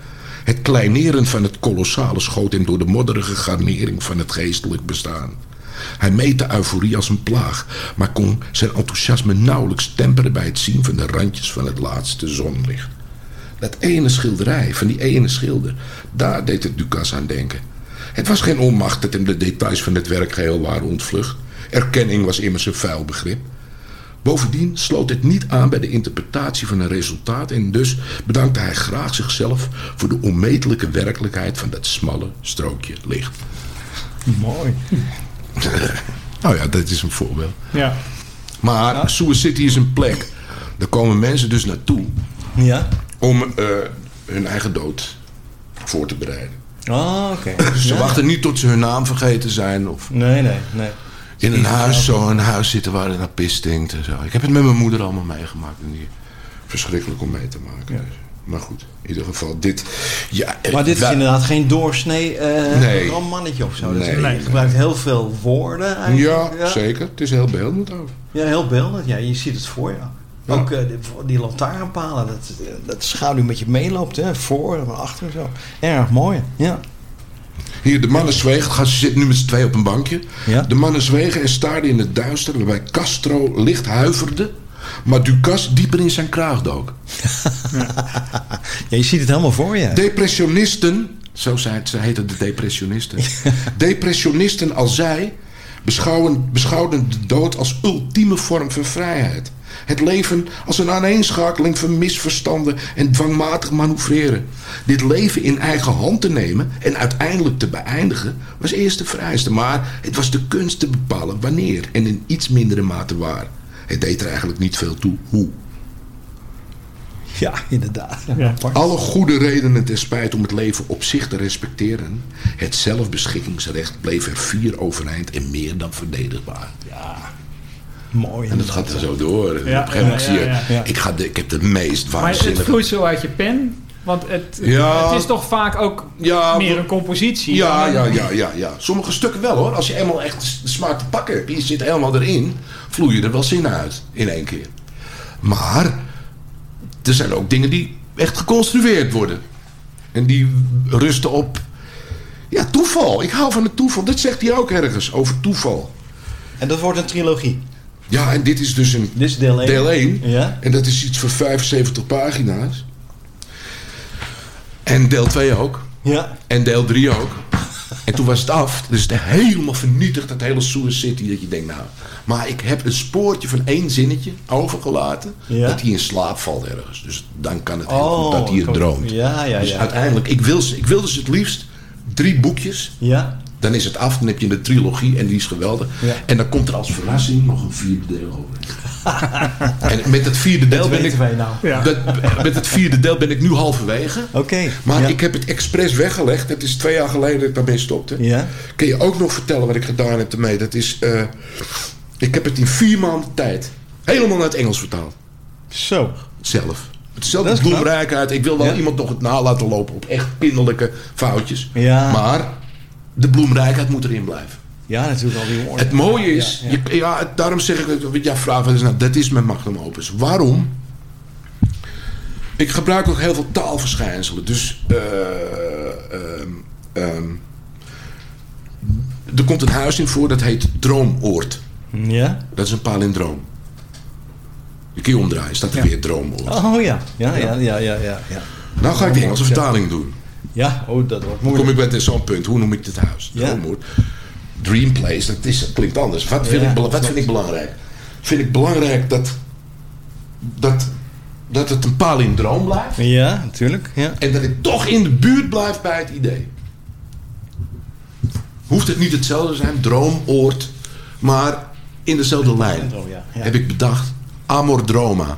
Het kleineren van het kolossale schoot hem door de modderige garnering van het geestelijk bestaan. Hij meet de euforie als een plaag, maar kon zijn enthousiasme nauwelijks temperen bij het zien van de randjes van het laatste zonlicht. Dat ene schilderij van die ene schilder, daar deed het Ducas aan denken. Het was geen onmacht dat hem de details van het werk geheel waren ontvlucht. Erkenning was immers een vuil begrip. Bovendien sloot het niet aan bij de interpretatie van een resultaat en dus bedankte hij graag zichzelf voor de onmetelijke werkelijkheid van dat smalle strookje licht. Mooi. nou ja, dat is een voorbeeld. Ja. Maar ja. City is een plek. Daar komen mensen dus naartoe Ja? om eh, hun eigen dood voor te bereiden. Oh, oké. Ze Ja. wachten niet tot ze hun naam vergeten zijn of Nee, nee, nee. In een huis, zo een huis zitten waar het naar pis stinkt en zo. Ik heb het met mijn moeder allemaal meegemaakt en die verschrikkelijk om mee te maken. Dus, Maar goed, in ieder geval dit. Ja, eh, Maar dit is inderdaad geen doorsnee eh Nee. rommannetje of zo. Nee, gebruikt heel veel woorden Ja, eigenlijk. zeker. Het is heel beeldend ook. Ja, heel beeldend. Ja, je ziet het voor je. Ook eh, die, die lantaarnpalen, dat, dat schaduw met je meeloopt, hè? voor en achter zo. Erg mooi, ja. Hier, de mannen zwegen. Gaan- Ze zitten nu met z'n twee op een bankje. Ja. De mannen zwegen en staarden in het duister... waarbij Castro licht huiverde... maar Ducas dieper in zijn kraag dook. Ja, je ziet het helemaal voor je. Depressionisten, zo zei het, ze heten de depressionisten. depressionisten als zij beschouwen, beschouwden de dood als ultieme vorm van vrijheid. Het leven als een aaneenschakeling van misverstanden en dwangmatig manoeuvreren. Dit leven in eigen hand te nemen en uiteindelijk te beëindigen was eerst de vereiste. Maar het was de kunst te bepalen wanneer en in iets mindere mate waar. Het deed er eigenlijk niet veel toe hoe. Ja, inderdaad. Ja, Ja. Alle goede redenen ten spijt om het leven op zich te respecteren. Het zelfbeschikkingsrecht bleef er vier overeind en meer dan verdedigbaar. Mooi. En dat gaat er zo door. Ja, op een gegeven moment ja, zie je. Ik, ga de, ik heb de meest Maar het waanzinnige... vloeit zo uit je pen. Want het, Ja. het is toch vaak ook Ja, meer een compositie. Ja, ja, ja, ja, ja. Sommige stukken wel hoor. Als je eenmaal echt de smaak te pakken hebt, je zit helemaal erin, vloeien er wel zinnen uit in één keer. Maar er zijn ook dingen die echt geconstrueerd worden. En die rusten op ja, toeval. Ik hou van het toeval. Dat zegt hij ook ergens over toeval. En dat wordt een trilogie. Ja, en dit is dus een Dit is deel 1. deel 1. Ja. En dat is iets van 75 pagina's. En deel 2 ook. Ja. En deel 3 ook. En toen was het af. Dus het helemaal vernietigd, dat hele Sewer City. Dat je denkt, nou... Maar ik heb een spoortje van één zinnetje overgelaten. Ja. Dat hij in slaap valt ergens. Dus dan kan het heel Oh, goed dat hij het droomt. Ja, ja, dus ja. uiteindelijk, ik wil, ze- ik wil dus het liefst drie boekjes. Ja. Dan is het af, dan heb je de trilogie en die is geweldig. Ja. En dan komt er als verrassing nog een vierde deel over. en met het vierde deel Dat ben ik... nou. Ja. dat- met het vierde deel ben ik nu halverwege. Oké. Maar ja. ik heb het expres weggelegd. Het is twee jaar geleden dat ik daarmee stopte. Ja. Kun je ook nog vertellen wat ik gedaan heb ermee? Dat is... eh, ik heb het in vier maanden tijd helemaal naar het Engels vertaald. Zo. Zelf. Hetzelfde bloemrijkheid. Ik wil wel Ja. iemand nog het na laten lopen op echt pindelijke foutjes. Ja. Maar de bloemrijkheid moet erin blijven. Ja, natuurlijk al die woorden. Het mooie is, Ja, ja, ja. Je, ja daarom zeg ik, vraagt, wat is nou, dat is mijn magnum opus. Waarom? Ik gebruik ook heel veel taalverschijnselen. Dus eh, ehm, ehm, er komt een huis in voor dat heet Droomoord. Ja. Dat is een palindroom. Je kun je omdraaien, staat er weer Droomoord. Oh ja. Ja, ja, ja, ja, ja. Ja, Nou ga ik de Engelse vertaling doen. Ja. oh, dat wordt Dan kom moeilijk. ik bij zo'n punt. Hoe noem ik dit huis? Ja. Droomoord. Dream Place, dat, is, dat klinkt anders. Wat, vind, Ja, ik, wat vind ik belangrijk? Vind ik belangrijk dat, dat, dat het een palindroom blijft. Ja, natuurlijk. Ja. En dat ik toch in de buurt blijf bij het idee. Hoeft het niet hetzelfde te zijn, droomoord. Maar in dezelfde lijn. Palindroom, ja, ja. Heb ik bedacht. Amor Droma.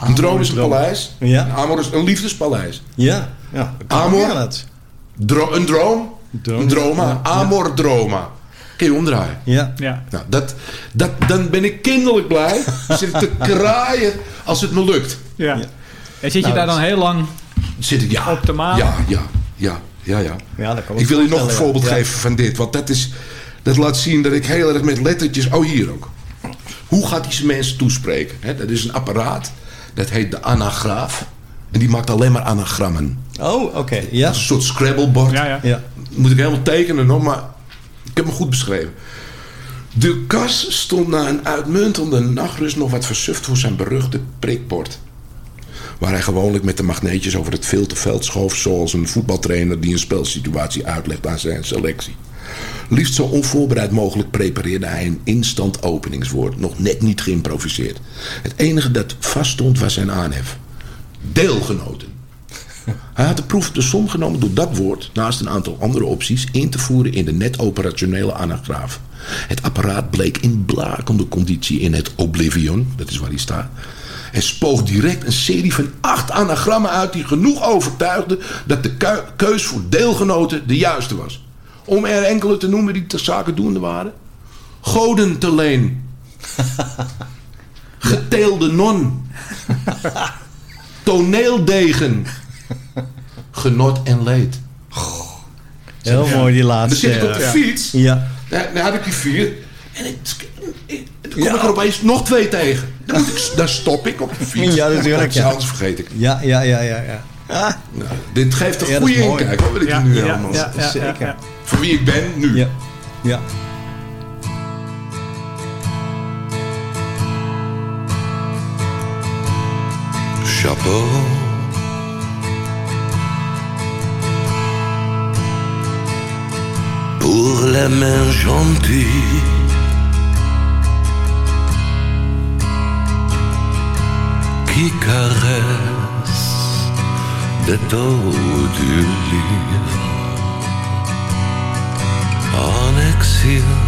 Een droom is een paleis. Ja. Amor is een liefdespaleis. Ja. Ja. Amor. Dro- een droom. Droom. Een droma. Amor Droma. Kun je omdraaien. Ja. Ja. Nou, dat, dat, dan ben ik kinderlijk blij. Zit ik te kraaien als het me lukt. Ja. Ja. En zit je Nou, daar dan heel lang... Zit ik, ja. Op de maan? Ja, ja, ja, ja, ja. Ja, dat kan Ik wil je nog een voorbeeld ja. geven van dit. Want dat, is, dat laat zien dat ik heel erg met lettertjes... Oh, hier ook. Hoe gaat hij zijn mensen toespreken? Hè, dat is een apparaat. Dat heet de anagraaf. En die maakt alleen maar anagrammen. Oh, oké. Ja. Een soort Scrabble-bord. Ja, ja. Ja. Moet ik helemaal tekenen nog, maar ik heb hem goed beschreven. De kas stond na een uitmuntende nachtrust nog wat versuft voor zijn beruchte prikbord. Waar hij gewoonlijk met de magneetjes over het filterveld schoof... zoals een voetbaltrainer die een spelsituatie uitlegt aan zijn selectie. Liefst zo onvoorbereid mogelijk prepareerde hij een instant openingswoord. Nog net niet geïmproviseerd. Het enige dat vaststond was zijn aanhef. Deelgenoten. Hij had de proef de som genomen door dat woord, naast een aantal andere opties, in te voeren in de net operationele anagraaf. Het apparaat bleek in blakende conditie in het Oblivion, dat is waar hij staat. En spoog direct een serie van acht anagrammen uit die genoeg overtuigden dat de keu- keus voor deelgenoten de juiste was. Om er enkele te noemen die ter zake doende waren. Goden te leen. Geteelde non. Toneeldegen. Genot en leed. Heel mooi die Dan laatste. zit ik op de fiets. Ja. Dan, dan heb ik die vier. En het, ik- dan kom ik er opeens nog twee tegen. Dan, moet ik, dan stop ik op de fiets. Ja, natuurlijk, ja. Anders vergeet ik. Ja, ja, ja, ja. ja. Ah, Nou, dit geeft een goede inkijk hoor, wat ik Ja, nu ja, helemaal ja, ja, zeker. ja, ja. Voor wie ik ben nu. ja. Ja. Chapeau. Pour les mains gentilles, qui caressent des dos du livre en exil.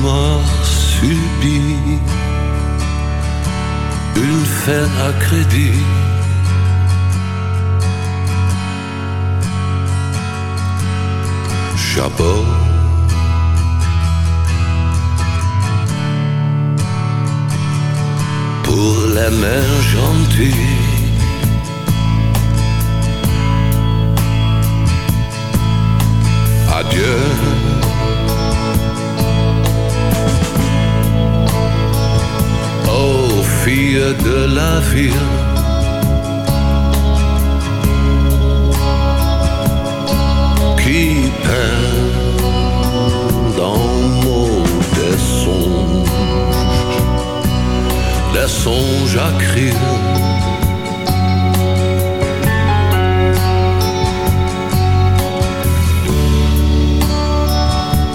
Mort subie, une fin à crédit. Chapeau. Pour les mains gentilles. Adieu. Fille de la ville, qui peint dans des songes, des songes à crier.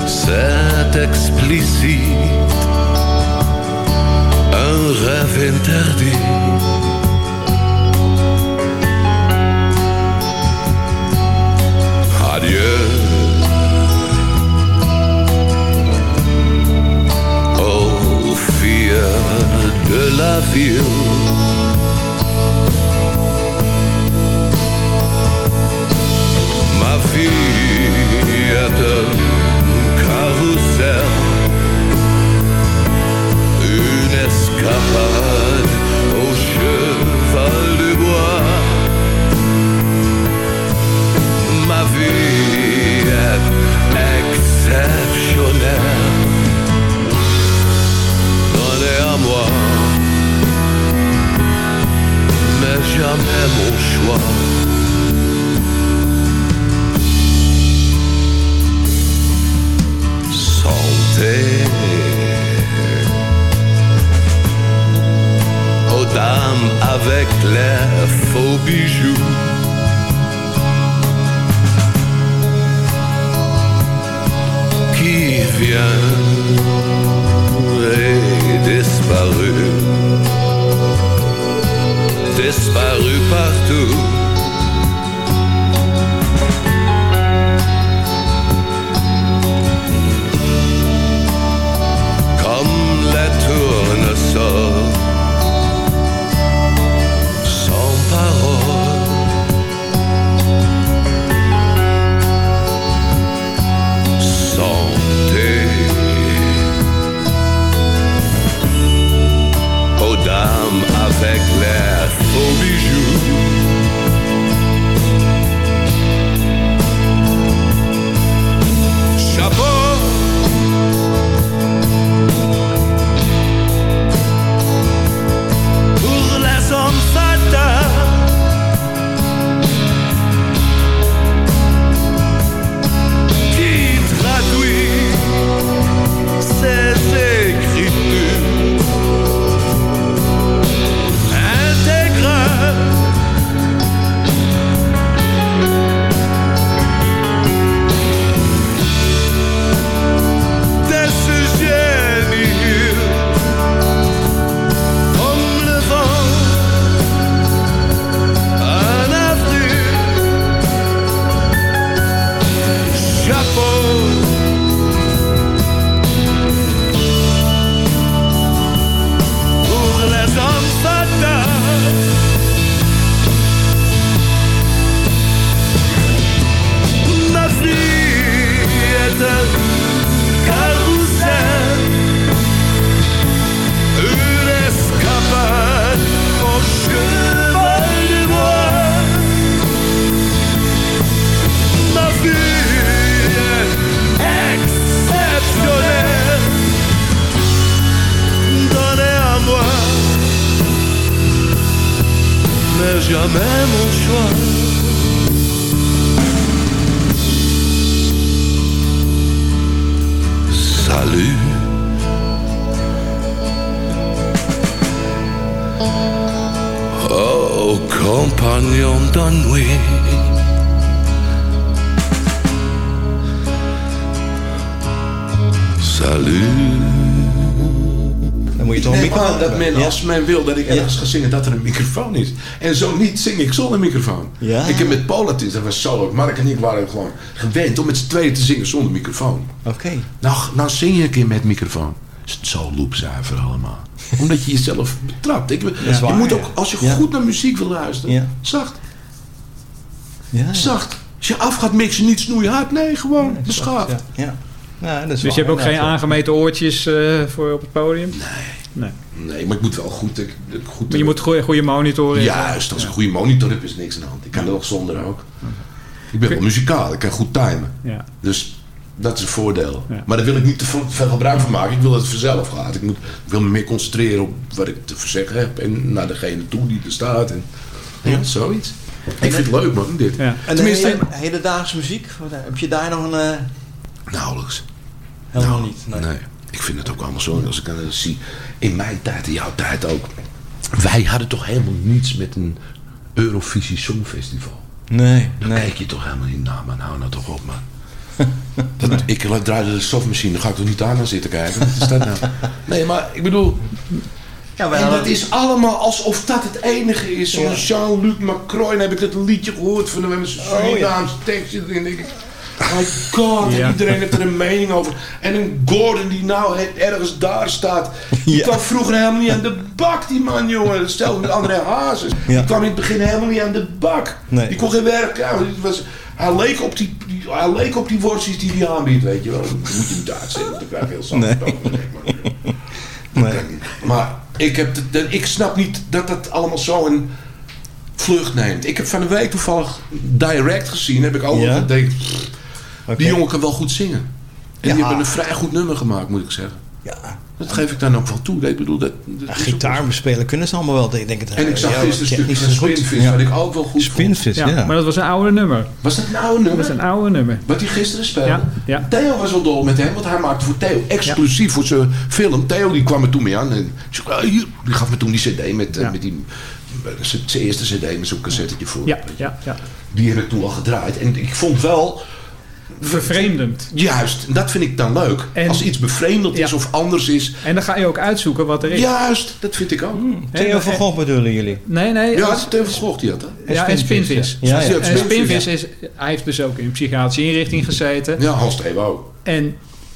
C'est explicite un rêve interdit. Adieu. Oh, fille de la ville. Men, wil dat ik ergens ga zingen, dat er een microfoon is. En zo niet zing ik zonder microfoon. Ja. Ik heb met Polatis, dat was zo leuk. Mark en ik waren gewoon gewend om met z'n tweeën te zingen zonder microfoon. Oké. Nou, nou zing je een keer met microfoon. Is het zo loopzuiver allemaal. Omdat je jezelf betrapt. Ik, je waar, moet ook, als je Ja. goed naar muziek wil luisteren, Ja. zacht. Ja. Zacht. Als je af gaat mixen, niet snoeihard. Nee, gewoon beschaafd. Ja. ja. Ja, dat is Dus je hebt ook geen aangemeten oortjes eh, voor op het podium? Nee. Nee, maar ik moet wel goed... ik- goed Maar je moet goede, goede monitoren hebben. Juist, als ik een goede monitor heb, is niks aan de hand. Ik kan er ook zonder ook. Ik ben wel muzikaal, ik kan goed timen. Ja. Dus dat is een voordeel. Ja. Maar daar wil ik niet te veel gebruik van maken. Ik wil dat het vanzelf gaat. Ik, moet, ik wil me meer concentreren op wat ik te zeggen heb. En naar degene toe die er staat. En, ja, zoiets. Ik vind het leuk man, dit. Ja. En Tenminste, hele, hedendaagse muziek, wat, eh, heb je daar nog een... eh, nauwelijks. helemaal Nou, niet. Nee. Nee. Ik vind het ook allemaal zo. Als ik dan zie, in mijn tijd, in jouw tijd ook. Wij hadden toch helemaal niets met een Eurovisie Songfestival. Nee, Dan nee. kijk je toch helemaal niet naar, man. Hou nou toch op, man. Dat, ik draaide de stofmachine, dan ga ik er niet aan gaan zitten kijken. Wat is dat nou? Nee, maar ik bedoel... Ja, En dat is allemaal alsof dat het enige is. Zoals Jean-Luc Macron heb ik dat liedje gehoord van met zijn Surinaamse tekstje erin. My god, Ja. iedereen heeft er een mening over. En een Gordon die nou ergens daar staat. Die Ja. kwam vroeger helemaal niet aan de bak, die man, jongen. Stel met André Hazes. Die kwam in het begin helemaal niet aan de bak. Nee. Die kon geen werk. Ja, het was, hij, leek op die, die- hij leek op die worstjes die hij aanbiedt, weet je wel. Dan moet je niet uitzetten, want dan krijg je heel zacht. Nee. Maar ik, heb de- ik snap niet dat dat allemaal zo een vlucht neemt. Ik heb van de week toevallig Direct gezien. Heb ik ook Ja? ja? Die jongen kan wel goed zingen. En Ja. die hebben een vrij goed nummer gemaakt, moet ik zeggen. Ja, Dat geef ik dan ook wel toe. Ik bedoel, dat, dat ja, is ook- gitaar bespelen kunnen ze allemaal wel. Ik denk het, En ik zag gisteren een stukje. Spinvis, Ja. wat ik ook wel goed vond. Spinvis, ja. Ja, Maar dat was een oude nummer. Was dat een oude Dat nummer? was een oude nummer. Wat hij gisteren speelde? Ja, ja. Theo was wel dol met hem, want hij maakte voor Theo exclusief voor zijn film. Theo die kwam er toen mee aan en zei, "Ah, hier." die gaf me toen die cd met, eh, Ja. met die, eh, zijn eerste cd met zo'n cassettetje voor. Ja, ja, ja. Die heb ik toen al gedraaid. En ik vond wel, Vervreemdend. juist, en dat vind ik dan leuk. En- als iets bevreemdend is Ja. of anders is. En dan ga je ook uitzoeken wat er is. Juist, dat vind ik ook. Theo van Gogh bedoelen jullie? Nee, nee. Ja, Theo van Gogh die had hè? ja, en Spinvis. Ja, En Spinvis, Spinvis is, hij heeft dus ook in een psychiatrische inrichting gezeten. Ja, Hans Theo ook. En,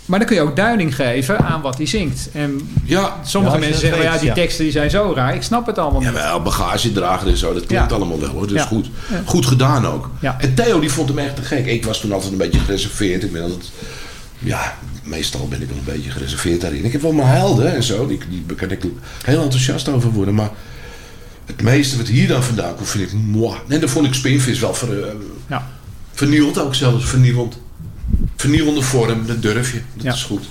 maar dan kun je ook duiding geven aan wat hij zingt. En Ja, sommige Ja, mensen zeggen, weet, ja, die ja. teksten die zijn zo raar. Ik snap het allemaal Ja, niet. wel, bagagedrager en zo, dat klinkt Ja. allemaal wel hoor. Dus Ja. goed. Goed gedaan ook. Ja. En Theo die vond hem echt te gek. Ik was toen altijd een beetje gereserveerd. Ik ben altijd, ja, meestal ben ik wel een beetje gereserveerd daarin. Ik heb wel mijn helden en zo, die, die kan ik heel enthousiast over worden. Maar het meeste wat hier dan vandaan komt, vind ik moi. En dan vond ik Spinvis wel ver, eh, Ja. vernield ook zelfs, vernielend. Vernielende vorm, dat durf je. Dat Ja. is goed.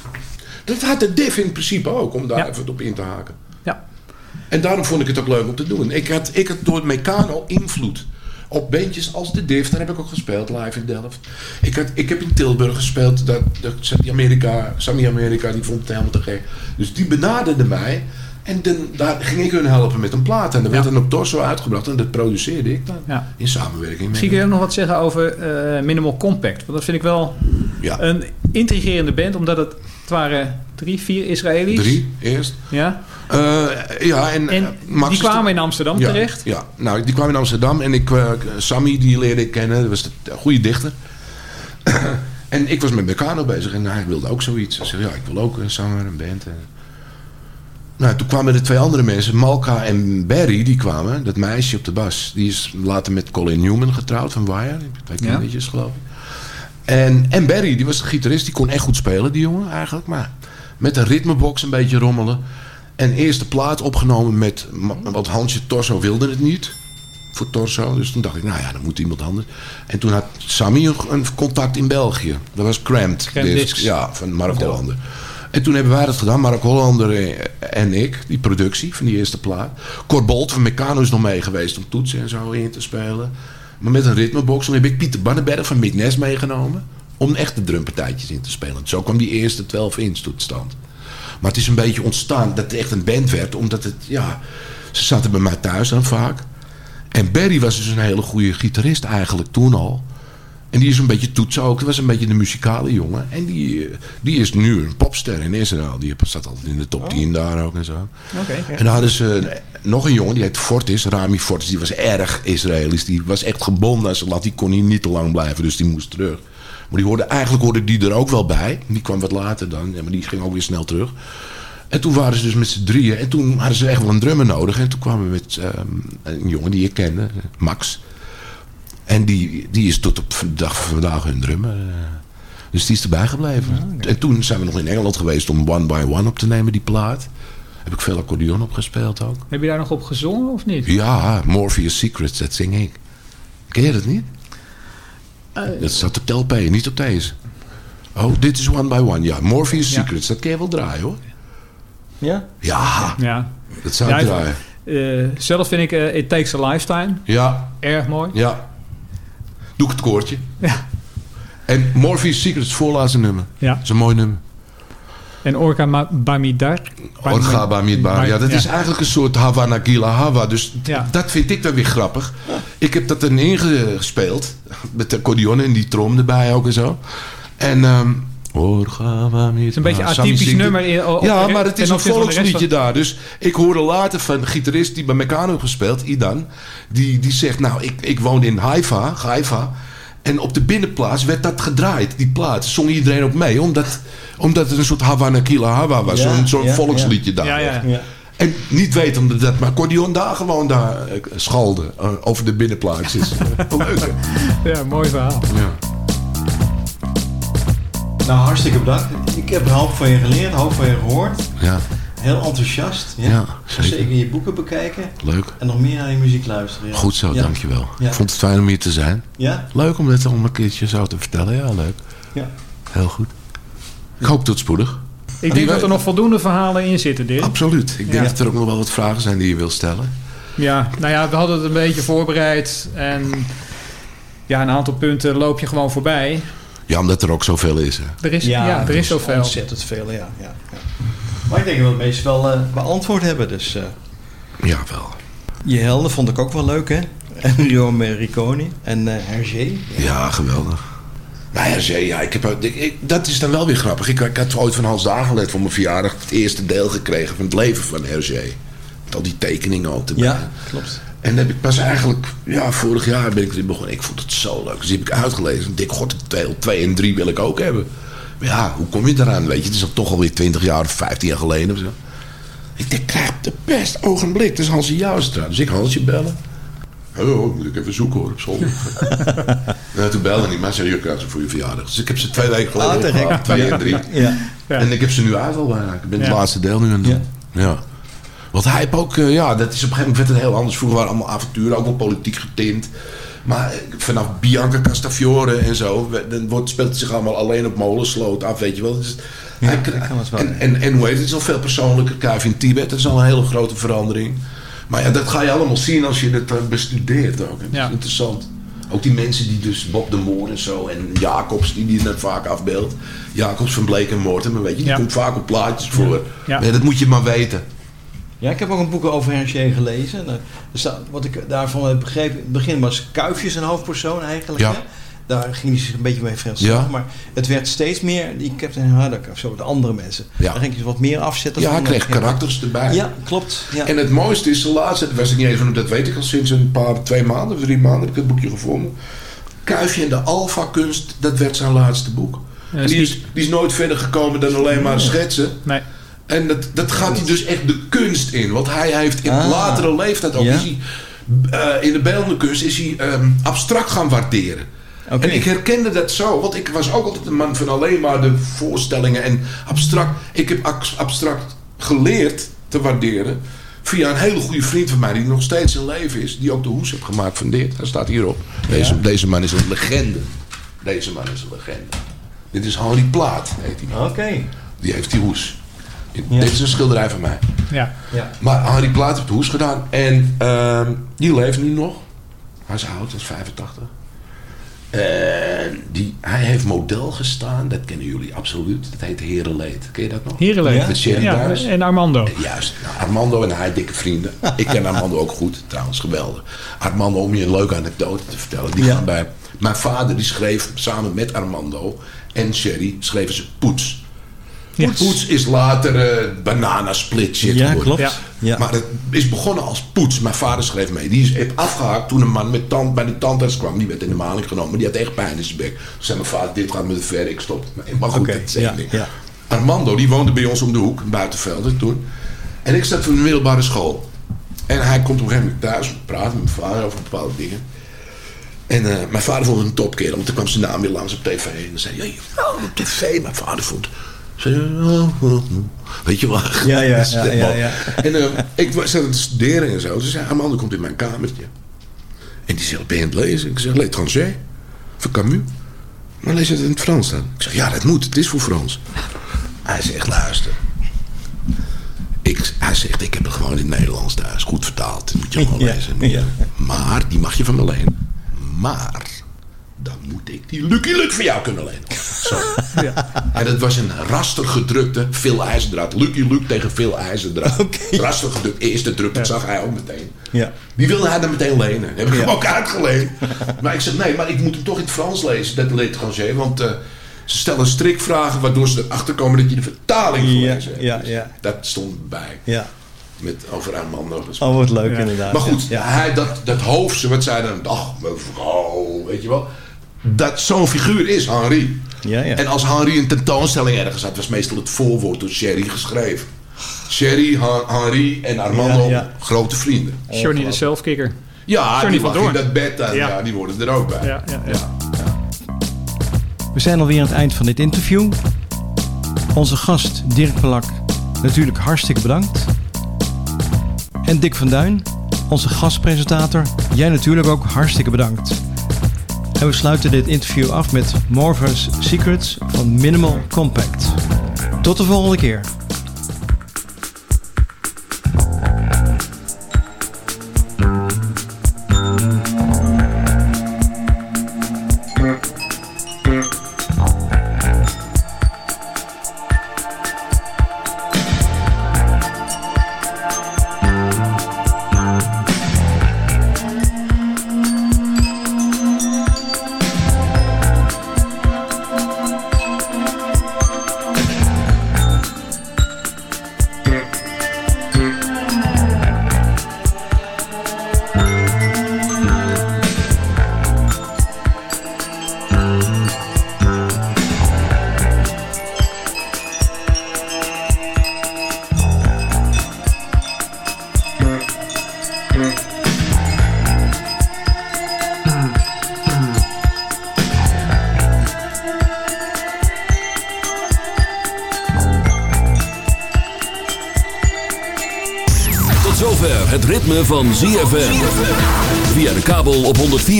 Dat had de diff in principe ook, om daar Ja. even op in te haken. Ja. En daarom vond ik het ook leuk om te doen. Ik had, ik had door Meccano invloed op bandjes als de Div. Daar heb ik ook gespeeld, live in Delft. Ik, had, ik heb in Tilburg gespeeld. Dat, dat, die Amerika, Sammy Amerika, die vond het helemaal te gek. Dus die benaderde mij. En dan, daar ging ik hun helpen met een plaat. En dat werd dan op Torso uitgebracht. En dat produceerde ik dan. In samenwerking met Misschien kun je ook nog wat zeggen over eh, Minimal Compact. Want dat vind ik wel Ja. een intrigerende band. Omdat het, het waren drie, vier Israëli's. Drie, eerst. Ja. Eh, ja, en, En eh, Max die kwamen in Amsterdam ja, terecht. Ja, nou, die kwam in Amsterdam en ik, Sammy, die leerde ik kennen, dat was de goede dichter. en ik was met Meccano bezig en hij wilde ook zoiets. Hij zei, ja, ik wil ook een zanger, een band. En... Nou, toen kwamen er twee andere mensen, Malka en Barry, die kwamen. Dat meisje op de bas. Die is later met Colin Newman getrouwd van Wire. Twee Ja. kindertjes, geloof ik. En, en Barry, die was de gitarist, die kon echt goed spelen, die jongen eigenlijk. Maar met een ritmebox een beetje rommelen. En eerst de plaat opgenomen met... Want Hansje Torso wilde het niet. Voor Torso. Dus toen dacht ik, nou ja, dan moet iemand anders. En toen had Sammy een, contact in België. Dat was Cramped. Cramped Discs. Ja, van Mark Hollander. En toen hebben wij dat gedaan. Mark Hollander en ik, die productie van die eerste plaat. Cor Bolt van Meccano is nog mee geweest om toetsen en zo in te spelen. Maar met een ritmebox. Dan heb ik Pieter Bannenberg van Mick Nes meegenomen. Om echte drumpartijtjes in te spelen. Zo kwam die eerste 12 inch tot stand. Maar het is een beetje ontstaan dat het echt een band werd. Omdat het, ja... Ze zaten bij mij thuis dan vaak. En Barry was dus een hele goede gitarist eigenlijk toen al. En die is een beetje toetsen ook. Dat was een beetje de muzikale jongen. En die, eh, die is nu een popster in Israël. Die staat altijd in de top 10 daar ook en zo. Oké. ja. En dan hadden ze nog een jongen, die heet Fortis, Rami Fortis. Die was erg Israëlisch. Die was echt gebonden aan zijn lat. Die kon hier niet te lang blijven, dus die moest terug. Maar die hoorde, eigenlijk hoorde die er ook wel bij. Die kwam wat later dan, maar die ging ook weer snel terug. En toen waren ze dus met z'n drieën. En toen hadden ze echt wel een drummer nodig. En toen kwamen we met ehm, een jongen die ik kende, Max. En die, die is tot op de dag van vandaag hun drummer. eh. Dus die is erbij gebleven. En toen zijn we nog in Engeland geweest om One by One op te nemen, die plaat. Heb ik veel accordeon op gespeeld ook. Heb je daar nog op gezongen of niet? Ja, Morpheus Secrets, dat zing ik. Ken je dat niet? dat staat op de LP, niet op deze. Oh, dit is One by One. Ja, Morpheus Ja. Secrets, dat kun je wel draaien hoor. Ja? Ja, Ja. dat zou ik draaien. Eh, zelf vind ik eh, It Takes a Lifetime Ja, erg mooi. ja. Doe ik het koortje. Ja. En Morpheus Secrets, voorlaatste nummer. Ja. Dat is een mooi nummer. En Orca Ma- Bamidar. Orga Bamidbar. Ja, dat is eigenlijk een soort Havana Gila Hava. Dus Ja. dat vind ik dan weer grappig. Ik heb dat erin gespeeld. Met de accordeon en die trom erbij ook en zo. En... ehm Orga Bamidbar. Het is een beetje een atypisch nummer. In, op- ja, maar het is een volksliedje van- daar. Dus ik hoorde later van een gitarist die bij Meccano gespeeld, Idan. Die, die zegt, nou, ik, ik woonde in Haifa, Haifa. En op de binnenplaats werd dat gedraaid, die plaat. Zong iedereen ook mee, omdat, omdat het een soort Havana Kila Hava was. Ja, Zo'n ja, volksliedje daar. Ja, ja. Ja. En niet wetende dat maar accordeon daar gewoon daar eh, schalde. eh, over de binnenplaatsjes. Leuk? Ja, mooi verhaal. Ja. Nou, hartstikke bedankt. Ik heb een hoop van je geleerd, een hoop van je gehoord. ja, Heel enthousiast. Ja. Ja, zeker. Zeker je boeken bekijken leuk. en nog meer naar je muziek luisteren. ja. Goed zo, Ja. dankjewel. Ja. Ik vond het fijn om hier te zijn. Ja? Leuk om dit om een keertje zo te vertellen. Ja, leuk. Ja. Heel goed. Ik hoop tot spoedig. Ik denk dat er nog voldoende verhalen in zitten, Dirk. Absoluut. Ik denk Ja. dat er ook nog wel wat vragen zijn die je wil stellen. Ja, nou ja, we hadden het een beetje voorbereid. En ja, een aantal punten loop je gewoon voorbij. Ja, omdat er ook zoveel is. Hè. Er is, ja, er is zoveel. Ontzettend veel, ja. ja, ja. Maar ik denk dat we het meest wel eh, beantwoord hebben. Dus eh, Ja, wel. je helden vond ik ook wel leuk, hè? Enrio Mericoni en eh Hergé. Ja, geweldig. Nou ja, Zee, ja ik heb, ik, ik- dat is dan wel weer grappig. Ik, ik had ooit van Hans Dagelet voor mijn verjaardag het eerste deel gekregen van het leven van Hergé. Met al die tekeningen ook erbij. Ja, klopt. En heb ik pas eigenlijk, ja, vorig jaar ben ik erin begonnen. Ik vond het zo leuk. Dus die heb ik uitgelezen. En ik denk, god, deel 2 en 3 wil ik ook hebben. Maar ja, hoe kom je daaraan? Weet je, het is al toch alweer 20 jaar of 15 jaar geleden of zo. Ik denk, krijg de best ogenblik. Dat is Hansje Joustra. Dus ik Hansje bellen. Hallo, moet ik even zoeken hoor, op zolder. nou, toen belde hij, maar zei, je krijgt ze voor je verjaardag. Dus ik heb ze twee weken geleden Ah, twee en drie. Ja. Ja. En ik heb ze nu uit al bijna. Ik ben het Ja. laatste deel nu aan het doen. Ja. Want hij heeft ook, eh, ja, dat is op een gegeven moment werd het heel anders. Vroeger waren allemaal avonturen, ook wel politiek getint. Maar eh, vanaf Bianca Castafiore en zo, dan wordt, speelt het zich allemaal alleen op molensloot af, weet je wel. Dus hij dat krijgt- kan het wel, en, en, en hoe heet het, het is al veel persoonlijker. Kuif in Tibet, dat is al een hele grote verandering. Maar ja, dat ga je allemaal zien als je het eh, bestudeert ook. Ja. is interessant. Ook die mensen die dus Bob de Moor en zo en Jacobs, die die net vaak afbeeldt. Jacobs van Bleek en Mortimer, weet je, die Ja. komt vaak op plaatjes voor. Ja. Dat moet je maar weten. Ja, ik heb ook een boek over Hergé gelezen. En, eh, wat ik daarvan heb begrepen, in het begin was Kuifjes een hoofdpersoon eigenlijk. Ja. Hè? Daar ging hij zich een beetje mee. Ja. Maar het werd steeds meer die Captain Haddock of zo, de andere mensen. Ja. Daar ging hij wat meer afzetten. Ja, hij kreeg karakters erbij. Ja, klopt. Ja. En het mooiste is de laatste, dat was ik niet even, dat weet ik al sinds een paar, twee maanden of drie maanden heb ik het boekje gevonden. Kuifje en de Alpha-kunst, dat werd zijn laatste boek. Ja, En die is, die is nooit verder gekomen dan alleen maar schetsen. Nee. En dat, dat gaat hij dus echt de kunst in. Want hij heeft in Ah. latere leeftijd ook, Ja. is hij, eh, in de beeldende kunst, is hij ehm, abstract gaan waarderen. En ik herkende dat zo, want ik was ook altijd een man van alleen maar de voorstellingen en abstract. Ik heb ac- abstract geleerd te waarderen via een hele goede vriend van mij die nog steeds in leven is, die ook de hoes heeft gemaakt van dit. Hij staat hierop. Deze, deze man is een legende. Deze man is een legende. Dit is Harry Plaat, heet hij. Oké. Die heeft die hoes. Ja. Dit is een schilderij van mij. Ja. Ja. Maar Henri Plaat heeft de hoes gedaan. En ehm, die leeft nu nog. Hij is oud, hij is 85. En die, hij heeft model gestaan, dat kennen jullie absoluut. Dat heet Herenleed. Ken je dat nog? Herenleed. Met Sherry Ja, en Armando. Juist. Nou, Armando en hij dikke vrienden. Ik ken Armando ook goed, trouwens, geweldig. Armando, om je een leuke anekdote te vertellen. Die Ja. gaan bij... Mijn vader die schreef samen met Armando en Sherry schreven ze Poets. Poets is later eh banana split shit Ja, geworden. klopt. Ja. Ja. Maar het is begonnen als poets. Mijn vader schreef mee. Die is heeft afgehaakt toen een man met tand, bij de tandarts kwam. Die werd in de maling genomen. Die had echt pijn in zijn bek. Toen zei mijn vader, dit gaat me te ver. Ik stop. Maar goed, Oké, dat ja, ja. Armando, die woonde bij ons om de hoek. Buitenvelden toen. En ik zat voor de middelbare school. En hij komt op een gegeven moment thuis. Praten met mijn vader over bepaalde dingen. En eh, mijn vader vond het een topkerel. Want toen kwam zijn naam weer langs op tv. En dan zei hij, ja, oh, op tv. Mijn vader vond... Weet je wel? Ja, ja, ja, ja, ja. En eh, ik was aan het studeren en zo. Ze zei, Armando komt in mijn kamertje. En die zegt, ben je aan het lezen? Ik zeg, l'étranger. Van Camus. Maar lees het in het Frans dan? Ik zeg, ja, dat moet. Het is voor Frans. Hij zegt, luister. Ik, hij zegt, ik heb het gewoon in het Nederlands thuis. Goed vertaald. Dat moet je gewoon Ja, lezen. ja. Maar, die mag je van me lenen. Maar, dan moet ik die Lucky Luke voor jou kunnen lenen. Zo. En dat was een raster gedrukte veel ijzerdraad. Lucky Luke tegen veel ijzerdraad. Oké. Raster gedrukt. Eerste druk, dat zag hij ook meteen. Ja. Die wilde hij dan meteen lenen. Heb ik Ja. hem ook uitgeleend. Maar ik zeg, nee, maar ik moet hem toch in het Frans lezen, dat l'étranger. Want eh, ze stellen strikvragen waardoor ze erachter komen dat je de vertaling Ja, gelezen hebt. ja, Dus ja. Dat stond bij. Ja. Met over Armando gesproken. Oh, wat leuk Ja. inderdaad. Maar goed, Ja. hij, dat, dat hoofdse, wat zij dan, ach, mevrouw, weet je wel. Dat zo'n figuur is Henri. Ja, ja. En als Henri een tentoonstelling ergens had, was meestal het voorwoord door Sherry geschreven. Sherry, Henri en Armando, Ja, ja. grote vrienden. Johnny de Selfkicker. Ja, Johnny die van in dat bed dan, ja. Ja. die worden er ook bij. Ja, ja, ja. We zijn alweer aan het eind van dit interview. Onze gast Dirk Pelak, natuurlijk hartstikke bedankt. En Dick van Duin, onze gastpresentator, jij natuurlijk ook hartstikke bedankt. En we sluiten dit interview af met Morpheus Secrets van Minimal Compact. Tot de volgende keer.